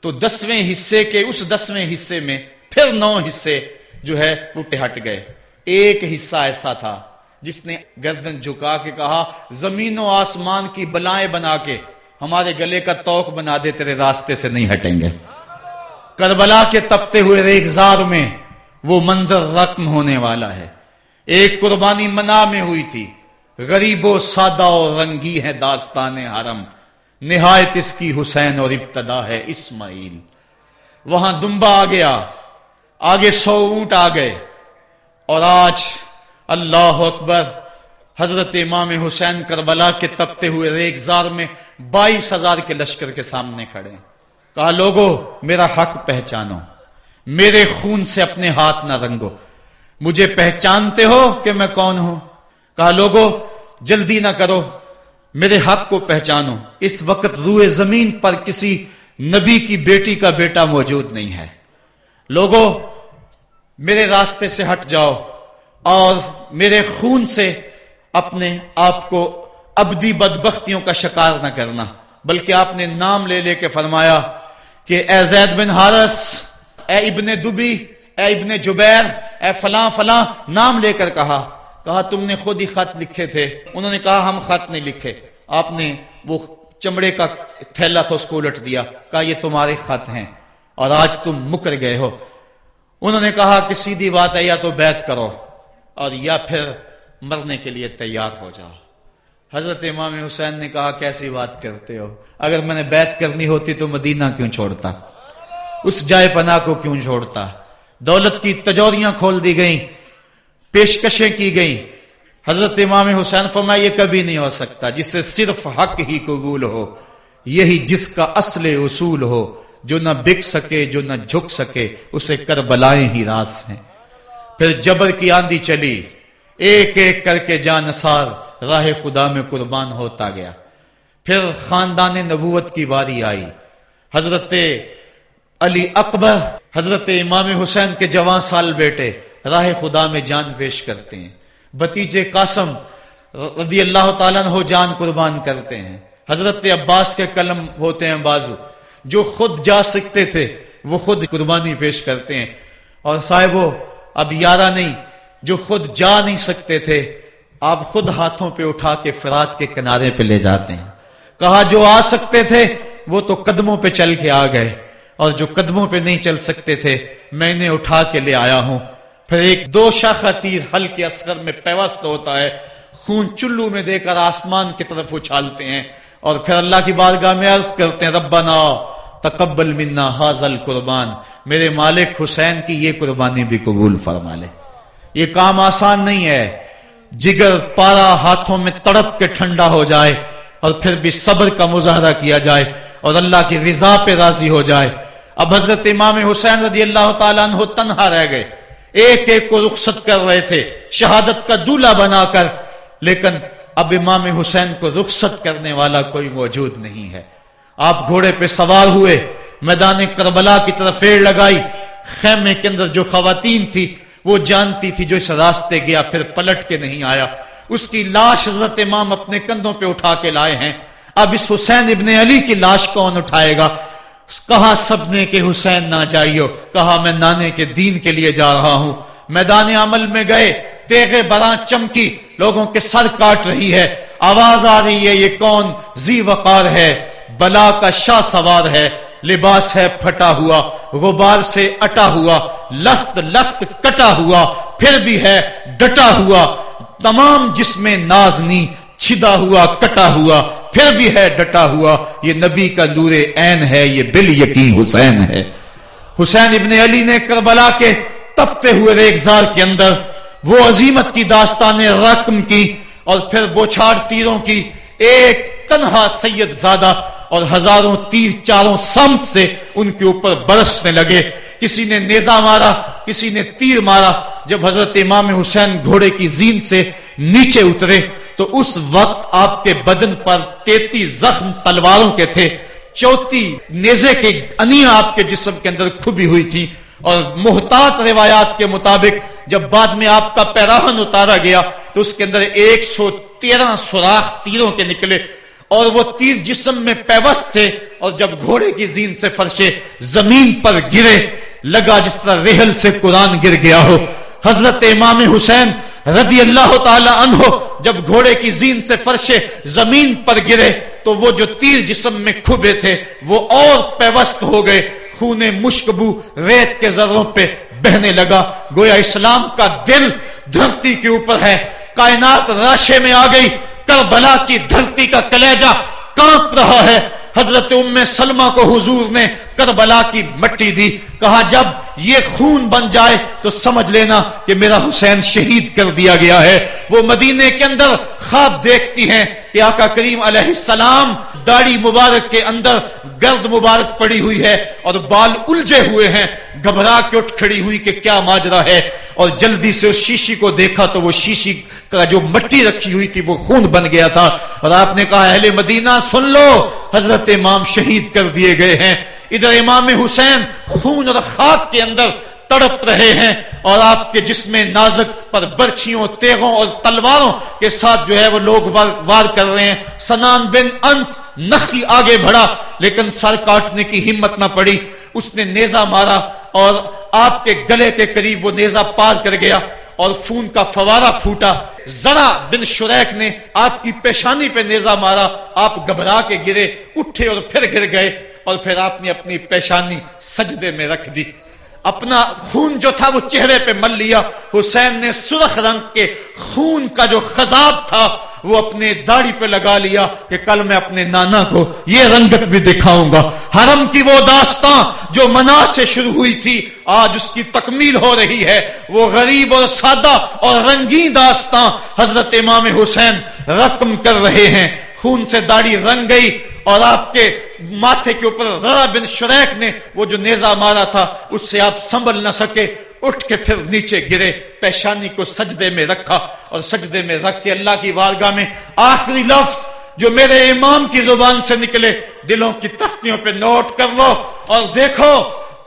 تو دسویں حصے کے اس دسویں حصے میں پھر نو حصے جو ہے ٹوٹے ہٹ گئے۔ ایک حصہ ایسا تھا جس نے گردن جھکا کے کہا، زمین و آسمان کی بلائیں بنا کے ہمارے گلے کا توق بنا دے، تیرے راستے سے نہیں ہٹیں گے۔ کربلا کے تپتے ہوئے ریگزار میں وہ منظر رقم ہونے والا ہے۔ ایک قربانی منا میں ہوئی تھی۔ غریب و سادہ و رنگی ہے داستان حرم۔ نہایت اس کی حسین اور ابتدا ہے اسماعیل۔ وہاں دمبا آ گیا۔ آگے سو اونٹ آ گئے۔ اور آج اللہ اکبر، حضرت امام حسین کربلا کے تپتے ہوئے ریگزار میں بائیس ہزار کے لشکر کے سامنے کھڑے کہا، لوگو، میرا حق پہچانو، میرے خون سے اپنے ہاتھ نہ رنگو۔ مجھے پہچانتے ہو کہ میں کون ہوں؟ کہا، لوگو، جلدی نہ کرو، میرے حق کو پہچانو۔ اس وقت روئے زمین پر کسی نبی کی بیٹی کا بیٹا موجود نہیں ہے۔ لوگو، میرے راستے سے ہٹ جاؤ۔ اور میرے خون سے اپنے آپ کو ابدی بدبختیوں کا شکار نہ کرنا۔ بلکہ آپ نے نام لے لے کے فرمایا کہ اے زید بن حارس اے ابن دبی، اے ابن جبیر، اے فلاں فلاں، نام لے کر کہا۔ کہا، تم نے خود ہی خط لکھے تھے۔ انہوں نے کہا، ہم خط نہیں لکھے۔ آپ نے وہ چمڑے کا تھیلا تھا، اس کو الٹ دیا۔ کہا، یہ تمہارے خط ہیں اور آج تم مکر گئے ہو۔ انہوں نے کہا کہ سیدھی بات ہے، یا تو بیت کرو۔ اور یا پھر مرنے کے لیے تیار ہو جاؤ۔ حضرت امام حسین نے کہا، کیسی بات کرتے ہو؟ اگر میں نے بیت کرنی ہوتی تو مدینہ کیوں چھوڑتا؟ اس جائے پناہ کو کیوں چھوڑتا؟ دولت کی تجوریاں کھول دی گئیں، پیشکشیں کی گئیں۔ حضرت امام حسین فرمایا، یہ کبھی نہیں ہو سکتا جس سے صرف حق ہی قبول ہو۔ یہی جس کا اصل اصول ہو، جو نہ بک سکے، جو نہ جھک سکے، اسے کربلائیں ہی راس ہیں۔ پھر جبر کی آندھی چلی۔ ایک ایک کر کے جان سار راہ خدا میں قربان ہوتا گیا۔ پھر خاندان نبوت کی باری آئی۔ حضرت علی اکبر، حضرت امام حسین کے جوان سال بیٹے راہ خدا میں جان پیش کرتے ہیں۔ بتیجے قاسم رضی اللہ تعالیٰ ہو جان قربان کرتے ہیں۔ حضرت عباس کے قلم ہوتے ہیں بازو۔ جو خود جا سکتے تھے، وہ خود قربانی پیش کرتے ہیں۔ اور صاحبوں اب یارہ نہیں، جو خود جا نہیں سکتے تھے، آپ خود ہاتھوں پہ اٹھا کے فرات کے کنارے پہ لے جاتے ہیں۔ کہا، جو آ سکتے تھے، وہ تو قدموں پہ چل کے آ گئے۔ اور جو قدموں پہ نہیں چل سکتے تھے، میں نے اٹھا کے لے آیا ہوں۔ پھر ایک دو شاخہ تیر ہل کے اثر میں پیوست ہوتا ہے۔ خون چلو میں دے کر آسمان کی طرف اچھالتے ہیں۔ اور پھر اللہ کی بارگاہ میں عرض کرتے ہیں، ربنا تقبل منا حاضل قربان۔ میرے مالک حسین کی یہ قربانی بھی قبول فرما لے۔ یہ کام آسان نہیں ہے۔ جگر پارا ہاتھوں میں تڑپ کے ٹھنڈا ہو جائے اور پھر بھی صبر کا مظاہرہ کیا جائے اور اللہ کی رضا پہ راضی ہو جائے۔ اب حضرت امام حسین رضی اللہ تعالیٰ عنہ تنہا رہ گئے۔ ایک ایک کو رخصت کر رہے تھے، شہادت کا دولہ بنا کر۔ لیکن اب امام حسین کو رخصت کرنے والا کوئی موجود نہیں ہے۔ آپ گھوڑے پہ سوار ہوئے، میدان کربلا کی طرف پیڑ لگائی، خیمے کے اندر جو خواتین تھی، وہ جانتی تھی جو اس راستے گیا، پھر پلٹ کے نہیں آیا۔ اس کی لاش حضرت امام اپنے کندھوں پہ اٹھا کے لائے ہیں۔ اب اس حسین ابن علی کی لاش کون اٹھائے گا؟ کہا سب نے کہ حسین نہ جائیو کہا میں نانے کے دین کے لیے جا رہا ہوں؟ میدان عمل میں گئے، تیغے براں چمکی، لوگوں کے سر کاٹ رہی ہے۔ آواز آ رہی ہے، یہ کون؟ زی وقار ہے۔ بلا کا شاہ سوار ہے، لباس ہے پھٹا ہوا، غبار سے اٹا ہوا، لخت لخت کٹا ہوا، پھر بھی ہے ڈٹا ہوا، تمام جس میں نازنی چھدا ہوا، کٹا ہوا، پھر بھی ہے ڈٹا ہوا، یہ نبی کا نور عین ہے، یہ بل یقین حسین ہے۔ حسین ابن علی نے کربلا کے تپتے ہوئے ریگزار کے اندر وہ عظیمت کی داستان رقم کی اور پھر بوچھاڑ تیروں کی ایک تنہا سید زادہ اور ہزاروں تیر چاروں سمت سے ان کے اوپر برسنے لگے۔ کسی نے نیزا مارا، کسی نے تیر مارا۔ جب حضرت امام حسین گھوڑے کی زین سے نیچے اترے، تو اس وقت آپ کے بدن پر تیتی زخم تلواروں کے تھے۔ چوتھی نیزے کے انیاں آپ کے جسم کے اندر کھبی ہوئی تھی اور محتاط روایات کے مطابق جب بعد میں آپ کا پیراہن اتارا گیا، تو اس کے اندر ایک سو تیرہ سوراخ تیروں کے نکلے۔ اور وہ تیر جسم میں پیوست تھے اور جب گھوڑے کی زین سے فرشے زمین پر گرے، لگا جس طرح ریحل سے قرآن گر گیا ہو۔ حضرت امام حسین رضی اللہ تعالی عنہ جب گھوڑے کی زین سے فرشے زمین پر گرے، تو وہ جو تیر جسم میں کھبے تھے، وہ اور پیوست ہو گئے۔ خون مشکبو ریت کے ذروں پہ بہنے لگا۔ گویا اسلام کا دل دھرتی کے اوپر ہے، کائنات راشے میں آ گئی۔ کربلا کی دھرتی کا کلیجہ کانپ رہا ہے۔ حضرت ام سلمہ کو حضور نے کربلا کی مٹی دی۔ کہا، جب یہ خون بن جائے تو سمجھ لینا کہ میرا حسین شہید کر دیا گیا ہے۔ وہ مدینے کے اندر خواب دیکھتی ہیں کہ آقا کریم علیہ السلام داڑھی مبارک کے اندر گرد مبارک پڑی ہوئی ہے اور بال الجھے ہوئے ہیں۔ گھبرا کے اٹھ کھڑی ہوئی کہ کیا ماجرا ہے۔ اور جلدی سے اس شیشی کو دیکھا تو وہ شیشی کا جو مٹی رکھی ہوئی تھی وہ خون بن گیا تھا۔ اور آپ نے کہا، اہل مدینہ، سن لو، حضرت امام شہید کر دیے گئے ہیں۔ ادھر امام حسین خون اور خاک کے اندر تڑپ رہے ہیں اور آپ کے جسم نازک پر برچیوں تیغوں اور تلواروں کے ساتھ جو ہے وہ لوگ وار وار کر رہے ہیں۔ سنان بن انس نخی آگے بڑھا، لیکن سر کاٹنے کی ہمت نہ پڑی۔ اس نے نیزا مارا اور آپ کے گلے کے قریب وہ نیزا پار کر گیا اور فون کا فوارہ پھوٹا۔ ذرا بن شریک نے آپ کی پیشانی پہ نیزا مارا۔ آپ گھبرا کے گرے، اٹھے اور پھر گر گئے۔ اور پھر آپ نے اپنی پیشانی سجدے میں رکھ دی۔ اپنا خون جو تھا وہ چہرے پہ مل لیا۔ حسین نے سرخ رنگ کے خون کا جو خزاب تھا وہ اپنے داڑھی پہ لگا لیا کہ کل میں اپنے نانا کو یہ رنگت بھی دکھاؤں گا۔ حرم کی وہ داستان جو منا سے شروع ہوئی تھی، آج اس کی تکمیل ہو رہی ہے۔ وہ غریب اور سادہ اور رنگین داستان حضرت امام حسین رقم کر رہے ہیں۔ خون سے داڑھی رنگ گئی۔ اور آپ کے ماتھے کے اوپر غرا بن شریک نے وہ جو نیزا مارا تھا، اس سے آپ سنبھل نہ سکے، اٹھ کے پھر نیچے گرے، پیشانی کو سجدے میں رکھا اور سجدے میں رکھ کے اللہ کی وارگاہ میں آخری لفظ جو میرے امام کی زبان سے نکلے، دلوں کی تختیوں پہ نوٹ کر لو اور دیکھو،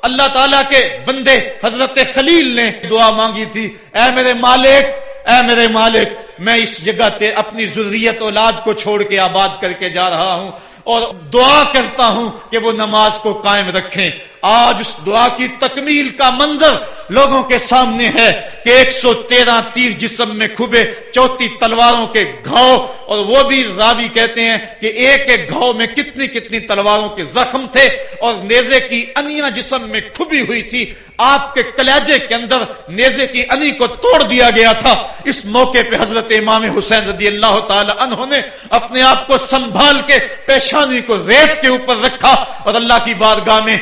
اللہ تعالیٰ کے بندے حضرت خلیل نے دعا مانگی تھی، اے میرے مالک، اے میرے مالک، میں اس جگہ تے اپنی ضروریت اولاد کو چھوڑ کے آباد کر کے جا رہا ہوں۔ اور دعا کرتا ہوں کہ وہ نماز کو قائم رکھیں۔ آج اس دعا کی تکمیل کا منظر لوگوں کے سامنے ہے کہ ایک سو تیرہ تیر جسم میں کھبے چوتھی تلواروں کے گھاؤ اور وہ بھی راوی کہتے ہیں کہ ایک ایک گھاؤ میں کتنی کتنی تلواروں کے زخم تھے اور نیزے کی انیاں جسم میں کھبی ہوئی تھی۔ آپ کے کلیجے کے اندر نیزے کی انی کو توڑ دیا گیا تھا۔ اس موقع پہ حضرت امام حسین رضی اللہ تعالی عنہ نے اپنے آپ کو سنبھال کے پیشانی کو ریت کے اوپر رکھا اور اللہ کی بارگاہ میں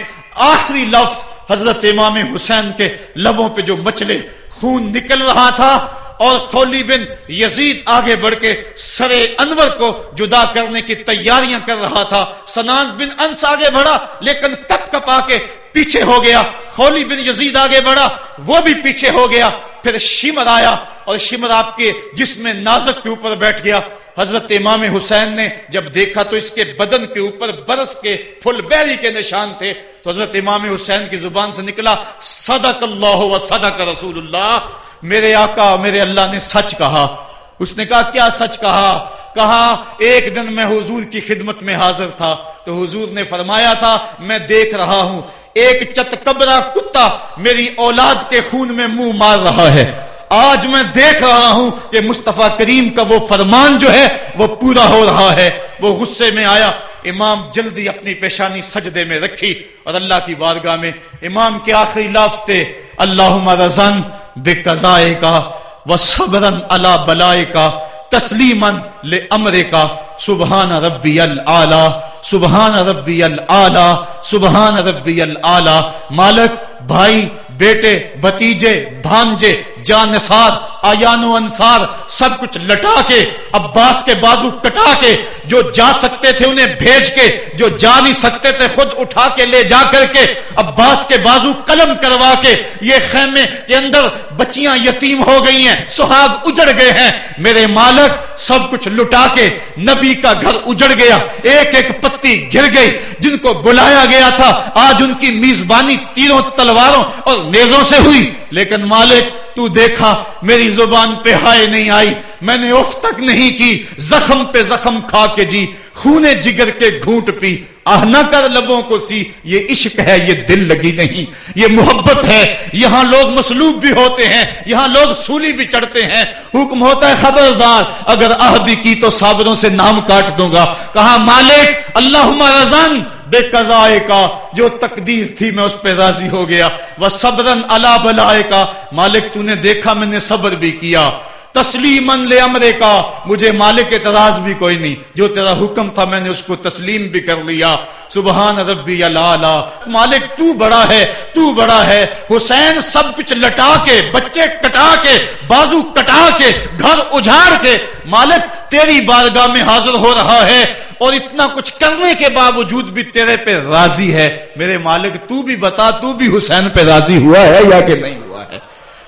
آخری لفظ حضرت امام حسین کے لبوں پہ جو مچلے خون نکل رہا تھا اور خولی بن یزید آگے بڑھ کے سر انور کو جدا کرنے کی تیاریاں کر رہا تھا۔ سنان بن انس آگے بڑھا، لیکن کپ کپ آ کے پیچھے ہو گیا۔ خولی بن یزید آگے بڑھا، وہ بھی پیچھے ہو گیا۔ پھر شمر آیا اور شمر آپ کے جسم نازک کے اوپر بیٹھ گیا۔ حضرت امام حسین نے جب دیکھا تو اس کے بدن کے اوپر برس کے پھل بیری کے نشان تھے۔ تو حضرت امام حسین کی زبان سے نکلا، صدق اللہ و صدق رسول اللہ۔ میرے آقا، میرے اللہ نے سچ کہا۔ اس نے کہا، کیا سچ کہا؟ کہا، ایک دن میں حضور کی خدمت میں حاضر تھا۔ تو حضور نے فرمایا تھا، میں دیکھ رہا ہوں۔ ایک چت کبرا کتا میری اولاد کے خون میں منہ مار رہا ہے۔ آج میں دیکھ رہا ہوں کہ مصطفیٰ کریم کا وہ فرمان جو ہے، وہ پورا ہو رہا ہے۔ وہ غصے میں آیا۔ امام جلدی اپنی پیشانی سجدے میں رکھی اور اللہ کی بارگاہ میں امام کے آخری لفظ تھے اللہ رضن۔ بے قزائے کا و صبرن اللہ بلائے کا تسلیمن لے امرے کا سبحان ربی العلی سبحان ربی العلی سبحان ربی العلی مالک، بھائی، بیٹے بتیجے بھانجے، جانسار آیان و انصار سب کچھ لٹا کے، عباس کے بازو کٹا کے، جو جا سکتے تھے انہیں بھیج کے، جو جا نہیں سکتے تھے خود اٹھا کے لے جا کر کے، عباس کے بازو قلم کروا کے، یہ خیمے کے اندر بچیاں یتیم ہو گئی ہیں، سہاگ اجڑ گئے ہیں۔ میرے مالک، سب کچھ لٹا کے نبی کا گھر اجڑ گیا۔ ایک ایک پتی گر گئی۔ جن کو بلایا گیا تھا، آج ان کی میزبانی تیروں تلواروں اور نیزوں سے ہوئی۔ لیکن مالک، تو دیکھا، میری زبان پہ ہائے نہیں آئی، میں نے اف تک نہیں کی، زخم پہ زخم کھا کے جی خونے جگر کے گھونٹ پی۔ آہ، نہ کر لبوں کو سی، یہ عشق ہے، یہ دل لگی نہیں۔ یہ محبت ہے، یہاں لوگ مسلوب بھی ہوتے ہیں، یہاں لوگ سولی بھی چڑھتے ہیں۔ حکم ہوتا ہے، خبردار، اگر آہ بھی کی تو صابروں سے نام کاٹ دوں گا۔ کہا، مالک اللہ رضان بے قضائے کا جو تقدیر تھی میں اس پہ راضی ہو گیا۔ وہ صبرن اللہ بلائے کا مالک تو نے دیکھا میں نے صبر بھی کیا۔ تسلیمن لے امرے کا مجھے مالک اعتراض بھی کوئی نہیں۔ جو تیرا حکم تھا، میں نے اس کو تسلیم بھی کر لیا۔ سبحان ربی اللہ مالک، تو بڑا ہے، تو بڑا ہے۔ حسین سب کچھ لٹا کے، بچے کٹا کے، بازو کٹا کے، گھر اجھاڑ کے۔ مالک، تیری بارگاہ میں حاضر ہو رہا ہے اور اتنا کچھ کرنے کے باوجود بھی تیرے پہ راضی ہے۔ میرے مالک، تو بھی بتا، تو بھی حسین پہ راضی ہوا ہے یا کہ نہیں ہوا ہے؟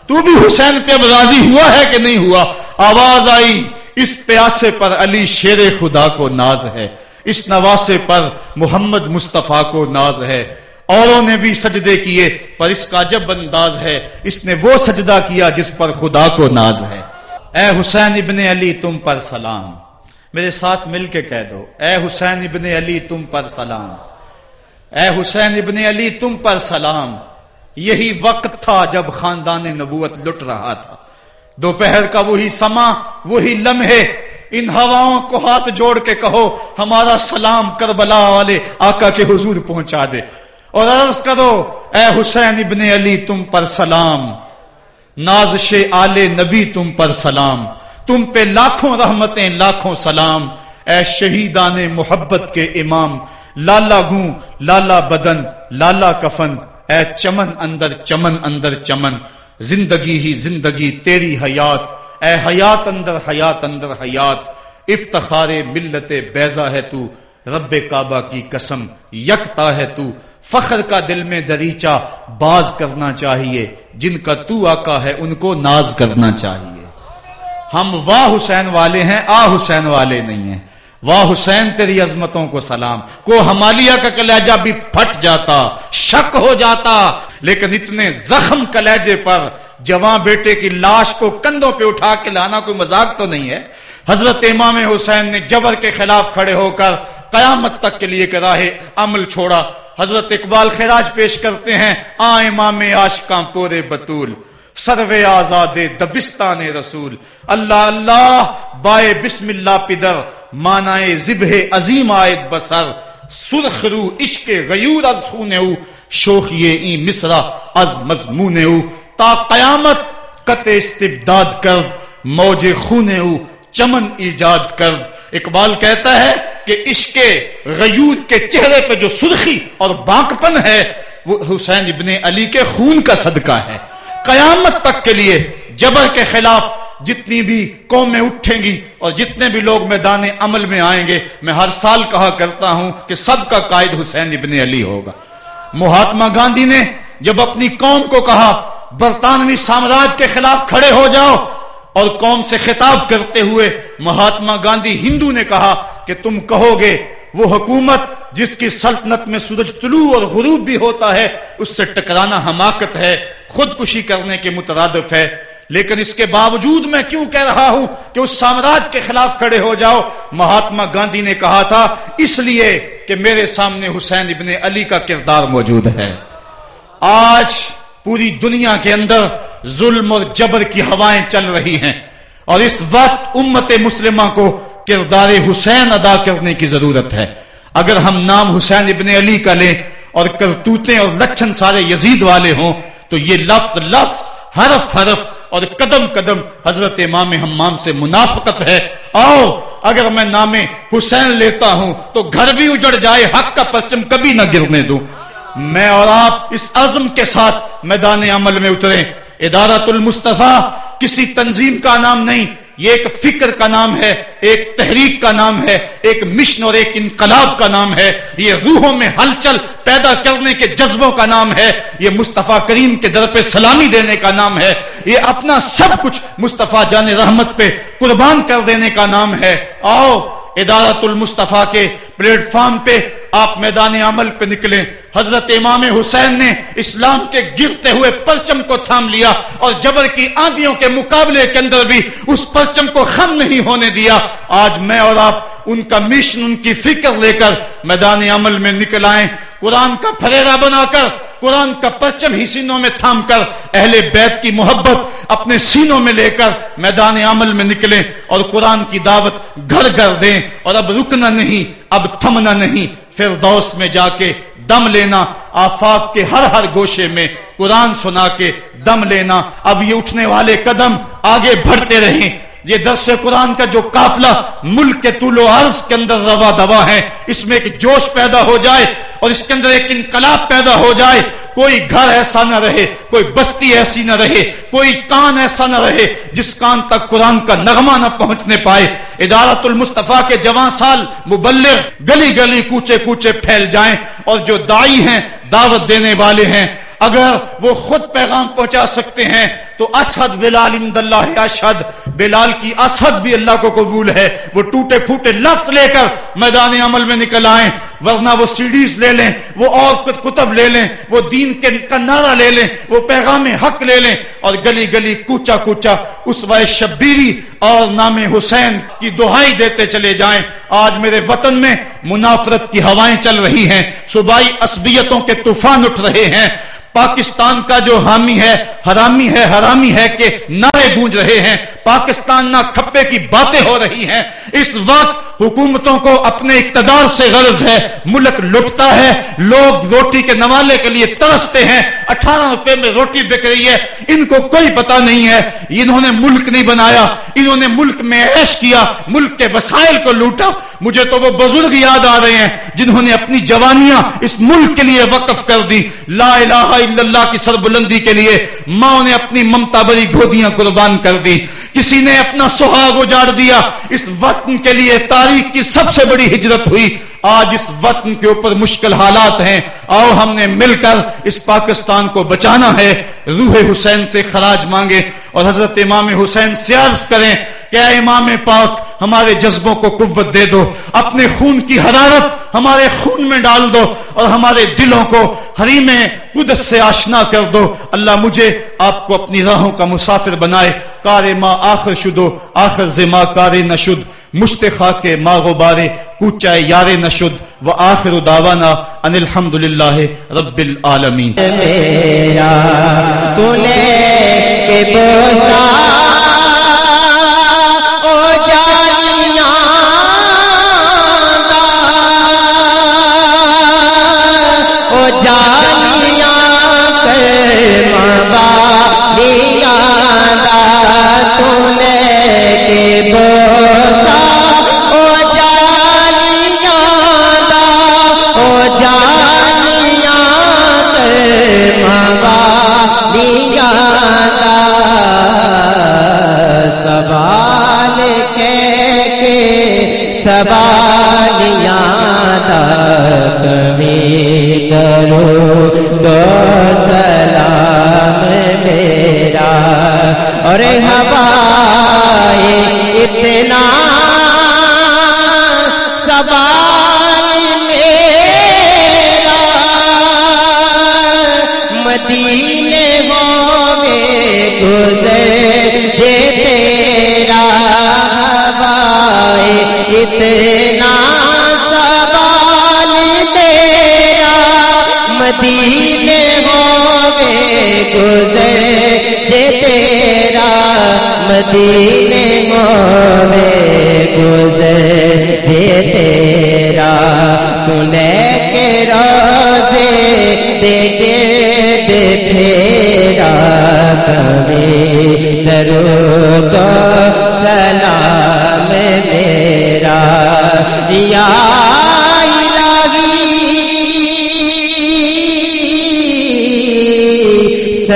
تو بھی حسین پہ راضی ہوا ہے کہ نہیں ہوا؟ آواز آئی، اس پیاسے پر علی شیر خدا کو ناز ہے، اس نواسے پر محمد مصطفیٰ کو ناز ہے۔ اوروں نے بھی سجدے کیے، پر اس کا جب انداز ہے، اس نے وہ سجدہ کیا جس پر خدا کو ناز ہے۔ اے حسین ابن علی، تم پر سلام۔ میرے ساتھ مل کے کہہ دو، اے حسین ابن علی، تم پر سلام۔ اے حسین ابن علی، تم پر سلام۔ یہی وقت تھا جب خاندان نبوت لٹ رہا تھا۔ دوپہر کا وہی سما وہی لمحے۔ ان ہواؤں کو ہاتھ جوڑ کے کہو، ہمارا سلام کربلا والے آقا کے حضور پہنچا دے۔ اور عرض کرو، اے حسین ابن علی، تم پر سلام۔ نازش آل نبی، تم پر سلام۔ تم پہ لاکھوں رحمتیں، لاکھوں سلام۔ اے شہیدان محبت کے امام، لالا گوں، لالا بدن، لالا کفن اے چمن اندر چمن اندر چمن، زندگی ہی زندگی، تیری حیات، اے حیات اندر حیات اندر حیات، افتخار ملت بیزا ہے تو، رب کعبہ کی قسم یکتا ہے تو، فخر کا دل میں دریچہ باز کرنا چاہیے، جن کا تو آقا ہے ان کو ناز کرنا چاہیے۔ ہم واہ حسین والے ہیں، آ حسین والے نہیں ہیں۔ واہ حسین تیری عظمتوں کو سلام۔ کو ہمالیہ کا کلیجہ بھی پھٹ جاتا، شک ہو جاتا، لیکن اتنے زخم کلیجے پر جوان بیٹے کی لاش کو کندھوں پہ اٹھا کے لانا کوئی مذاق تو نہیں ہے۔ حضرت امام حسین نے جبر کے خلاف کھڑے ہو کر قیامت تک کے لیے راہ عمل چھوڑا۔ حضرت اقبال خراج پیش کرتے ہیں آ امام آشکاں پورے بطول۔ سروے آزاد دبستان رسول۔ اللہ اللہ، بائے بسم اللہ پدر۔ مانائے زبہ عظیم آیت بسر، سرخ رو، عشق غیور از خونہو شوخی این مصرہ از مضمونہو تا قیامت قط استبداد کرد، موج خونہو چمن ایجاد کرد۔ اقبال کہتا ہے کہ عشق غیور کے چہرے پہ جو سرخی اور باقپن ہے، وہ حسین ابن علی کے خون کا صدقہ ہے۔ قیامت تک کے لیے جبر کے خلاف جتنی بھی قومیں اٹھیں گی اور جتنے بھی لوگ میدان عمل میں آئیں گے، میں ہر سال کہا کرتا ہوں کہ سب کا قائد حسین ابن علی ہوگا۔ مہاتما گاندھی نے جب اپنی قوم کو کہا، برطانوی سامراج کے خلاف کھڑے ہو جاؤ، اور قوم سے خطاب کرتے ہوئے مہاتما گاندھی ہندو نے کہا کہ تم کہو گے، وہ حکومت جس کی سلطنت میں سورج طلوع اور غروب بھی ہوتا ہے، اس سے ٹکرانا حماقت ہے، خودکشی کرنے کے مترادف ہے۔ لیکن اس کے باوجود میں کیوں کہہ رہا ہوں کہ اس سامراج کے خلاف کھڑے ہو جاؤ؟ مہاتما گاندھی نے کہا تھا، اس لیے کہ میرے سامنے حسین ابن علی کا کردار موجود ہے۔ آج پوری دنیا کے اندر ظلم اور جبر کی ہوائیں چل رہی ہیں۔ اور اس وقت امت مسلمہ کو کردار حسین ادا کرنے کی ضرورت ہے۔ اگر ہم نام حسین ابن علی کا لیں اور کرتوتیں اور لچھن سارے یزید والے ہوں، تو یہ لفظ لفظ، حرف حرف اور قدم قدم حضرت امام حمام سے منافقت ہے۔ آؤ، اگر میں نام حسین لیتا ہوں تو گھر بھی اجڑ جائے، حق کا پرچم کبھی نہ گرنے دوں۔ میں اور آپ اس عزم کے ساتھ میدان عمل میں اتریں۔ ادارت المصطفیٰ، کسی تنظیم کا نام نہیں یہ ایک فکر کا نام ہے، ایک تحریک کا نام ہے، ایک مشن اور ایک انقلاب کا نام ہے۔ یہ روحوں میں ہلچل پیدا کرنے کے جذبوں کا نام ہے۔ یہ مصطفیٰ کریم کے در پہ سلامی دینے کا نام ہے۔ یہ اپنا سب کچھ مصطفیٰ جان رحمت پہ قربان کر دینے کا نام ہے۔ آؤ، ادارت المصطفیٰ کے پلیٹ فارم پہ آپ میدان عمل پہ نکلیں۔ حضرت امام حسین نے اسلام کے گرتے ہوئے پرچم کو تھام لیا اور جبر کی آندھیوں کے مقابلے کے اندر بھی اس پرچم کو خم نہیں ہونے دیا۔ آج میں اور آپ ان کا مشن، ان کی فکر لے کر میدان عمل میں نکل آئیں۔ قرآن کا پھریرا بنا کر، قرآن کا پرچم ہی سینوں میں تھام کر اہل بیت کی محبت اپنے سینوں میں لے کر میدان عمل میں نکلیں اور قرآن کی دعوت گھر گھر دیں۔ اور اب رکنا نہیں، اب تھمنا نہیں۔ فردوس میں جا کے دم لینا، آفاق کے ہر ہر گوشے میں قرآن سنا کے دم لینا۔ اب یہ اٹھنے والے قدم آگے بڑھتے رہیں۔ یہ درس قرآن کا جو قافلہ ملک کے طول و عرض کے اندر روا دوا ہے، اس میں ایک جوش پیدا ہو جائے اور اس کے اندر ایک انقلاب پیدا ہو جائے۔ کوئی گھر ایسا نہ رہے، کوئی بستی ایسی نہ رہے، کوئی کان ایسا نہ رہے جس کان تک قرآن کا نغمہ نہ پہنچنے پائے۔ ادارت المصطفیٰ کے جوان سال مبلغ گلی گلی کوچے کوچے پھیل جائیں اور جو دائی ہیں، دعوت دینے والے ہیں اگر وہ خود پیغام پہنچا سکتے ہیں، تو اسد بلال اند اللہ اشد بلال کی اسد بھی اللہ کو قبول ہے۔ وہ ٹوٹے پھوٹے لفظ لے کر میدان عمل میں نکل آئیں، ورنہ وہ سیڈیز لے لیں، وہ اور کتب لے لیں، وہ دین کے نعرہ لے لیں، وہ پیغام حق لے لیں اور گلی گلی کوچا کوچا اس وائے شبیری اور نام حسین کی دہائی دیتے چلے جائیں۔ آج میرے وطن میں منافرت کی ہوائیں چل رہی ہیں۔ صوبائی عصبیتوں کے طوفان اٹھ رہے ہیں۔ پاکستان کا جو حامی ہے، حرامی ہے حرامی ہے کہ نعرے گونج رہے ہیں۔ پاکستان نہ کھپے کی باتیں ہو رہی ہیں۔ اس وقت حکومتوں کو اپنے اقتدار سے غرض ہے۔ ملک لٹتا ہے۔ لوگ روٹی کے نوالے کے لیے ترستے ہیں۔ اٹھارہ روپے میں روٹی بک رہی ہے۔ ان کو کوئی پتا نہیں ہے۔ انہوں نے ملک نہیں بنایا۔ انہوں نے ملک میں عیش کیا۔ ملک کے وسائل کو لوٹا۔ مجھے تو وہ بزرگ یاد آ رہے ہیں جنہوں نے اپنی جوانیاں اس ملک کے لیے وقف کر دی لا الہ الا اللہ کی سر بلندی کے لیے ماں نے اپنی ممتا بری گودیاں قربان کر دی کسی نے اپنا سہاگ اجاڑ دیا۔ اس وطن کے لیے تاریخ کی سب سے بڑی ہجرت ہوئی۔ آج اس وطن کے اوپر مشکل حالات ہیں۔ اور ہم نے مل کر اس پاکستان کو بچانا ہے۔ روح حسین سے خراج مانگے اور حضرت امام حسین سے عرض کریں۔ کہ اے امام پاک ہمارے جذبوں کو قوت دے دو؟ اپنے خون کی حرارت ہمارے خون میں ڈال دو اور ہمارے دلوں کو حریم قدس سے آشنا کر دو۔ اللہ مجھے آپ کو اپنی راہوں کا مسافر بنائے۔ کار ما آخر شدو، آخر زما کار نشد۔ مشتخا کے ما غبارے کوچا یار نشد۔ و آخر دعوانا ان الحمد للہ رب العالمین۔ میرا تو لے کے بوسا کے سوالیاں دا کرو دو سلام میرا اور ہوا مدینے ہوے گزر جے تیرا مدینے ہوے گزر جے تیرا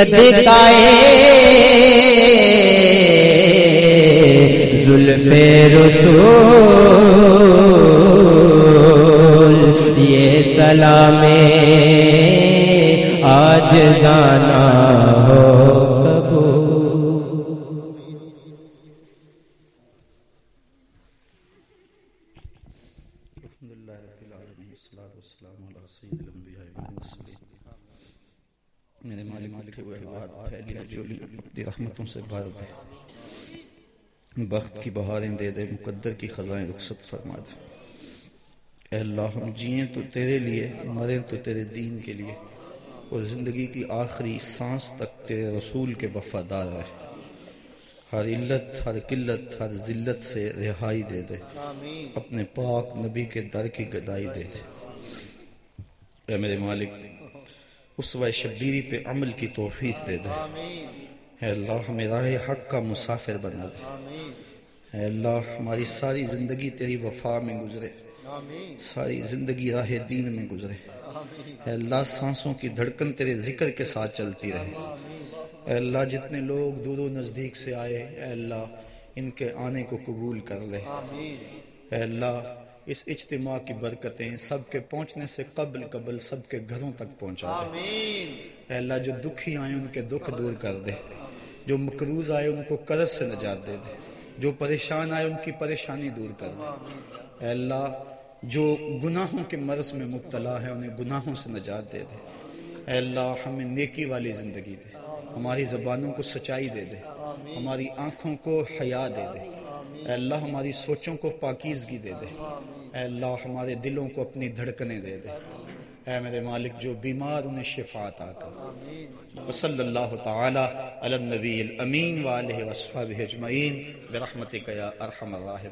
صدقائے بخت کی بہاریں دے دے مقدر کی خزائیں رخصت فرما دے۔ اے اللہ ہم جئیں تو تیرے لیے مریں تو تیرے دین کے لیے۔ اور زندگی کی آخری سانس تک تیرے رسول کے وفادار رہے۔ ہر علت ہر قلت ہر ذلت سے رہائی دے دے۔ اپنے پاک نبی کے در کی گدائی دے دے۔ اے میرے مالک اس و شبیری پہ عمل کی توفیق دے دے۔ اے اللہ ہمیں راہ حق کا مسافر بنا دے۔ اے اللہ ہماری ساری زندگی تیری وفا میں گزرے۔ ساری زندگی راہ دین میں گزرے۔ اے اللہ سانسوں کی دھڑکن تیرے ذکر کے ساتھ چلتی رہے۔ اے اللہ جتنے لوگ دور و نزدیک سے آئے اے اللہ ان کے آنے کو قبول کر لے۔ اے اللہ اس اجتماع کی برکتیں سب کے پہنچنے سے قبل قبل سب کے گھروں تک پہنچا دے۔ اے اللہ جو دکھی آئے ان کے دکھ دور کر دے۔ جو مقروض آئے ان کو قرض سے نجات دے دے۔ جو پریشان آئے ان کی پریشانی دور کر دے۔ اے اللہ، جو گناہوں کے مرض میں مبتلا ہے، انہیں گناہوں سے نجات دے دے۔ اے اللہ، ہمیں نیکی والی زندگی دے۔ ہماری زبانوں کو سچائی دے دے۔ ہماری آنکھوں کو حیا دے دے۔ اے اللہ، ہماری سوچوں کو پاکیزگی دے دے۔ اے اللہ، ہمارے دلوں کو اپنی دھڑکنے دے دے۔ اے میرے مالک، جو بیمار انہیں شفا عطا کر۔ وصلی اللہ تعالی علی النبی الامین وآلہ وصحبہ اجمعین، برحمتک یا ارحم الراحمین۔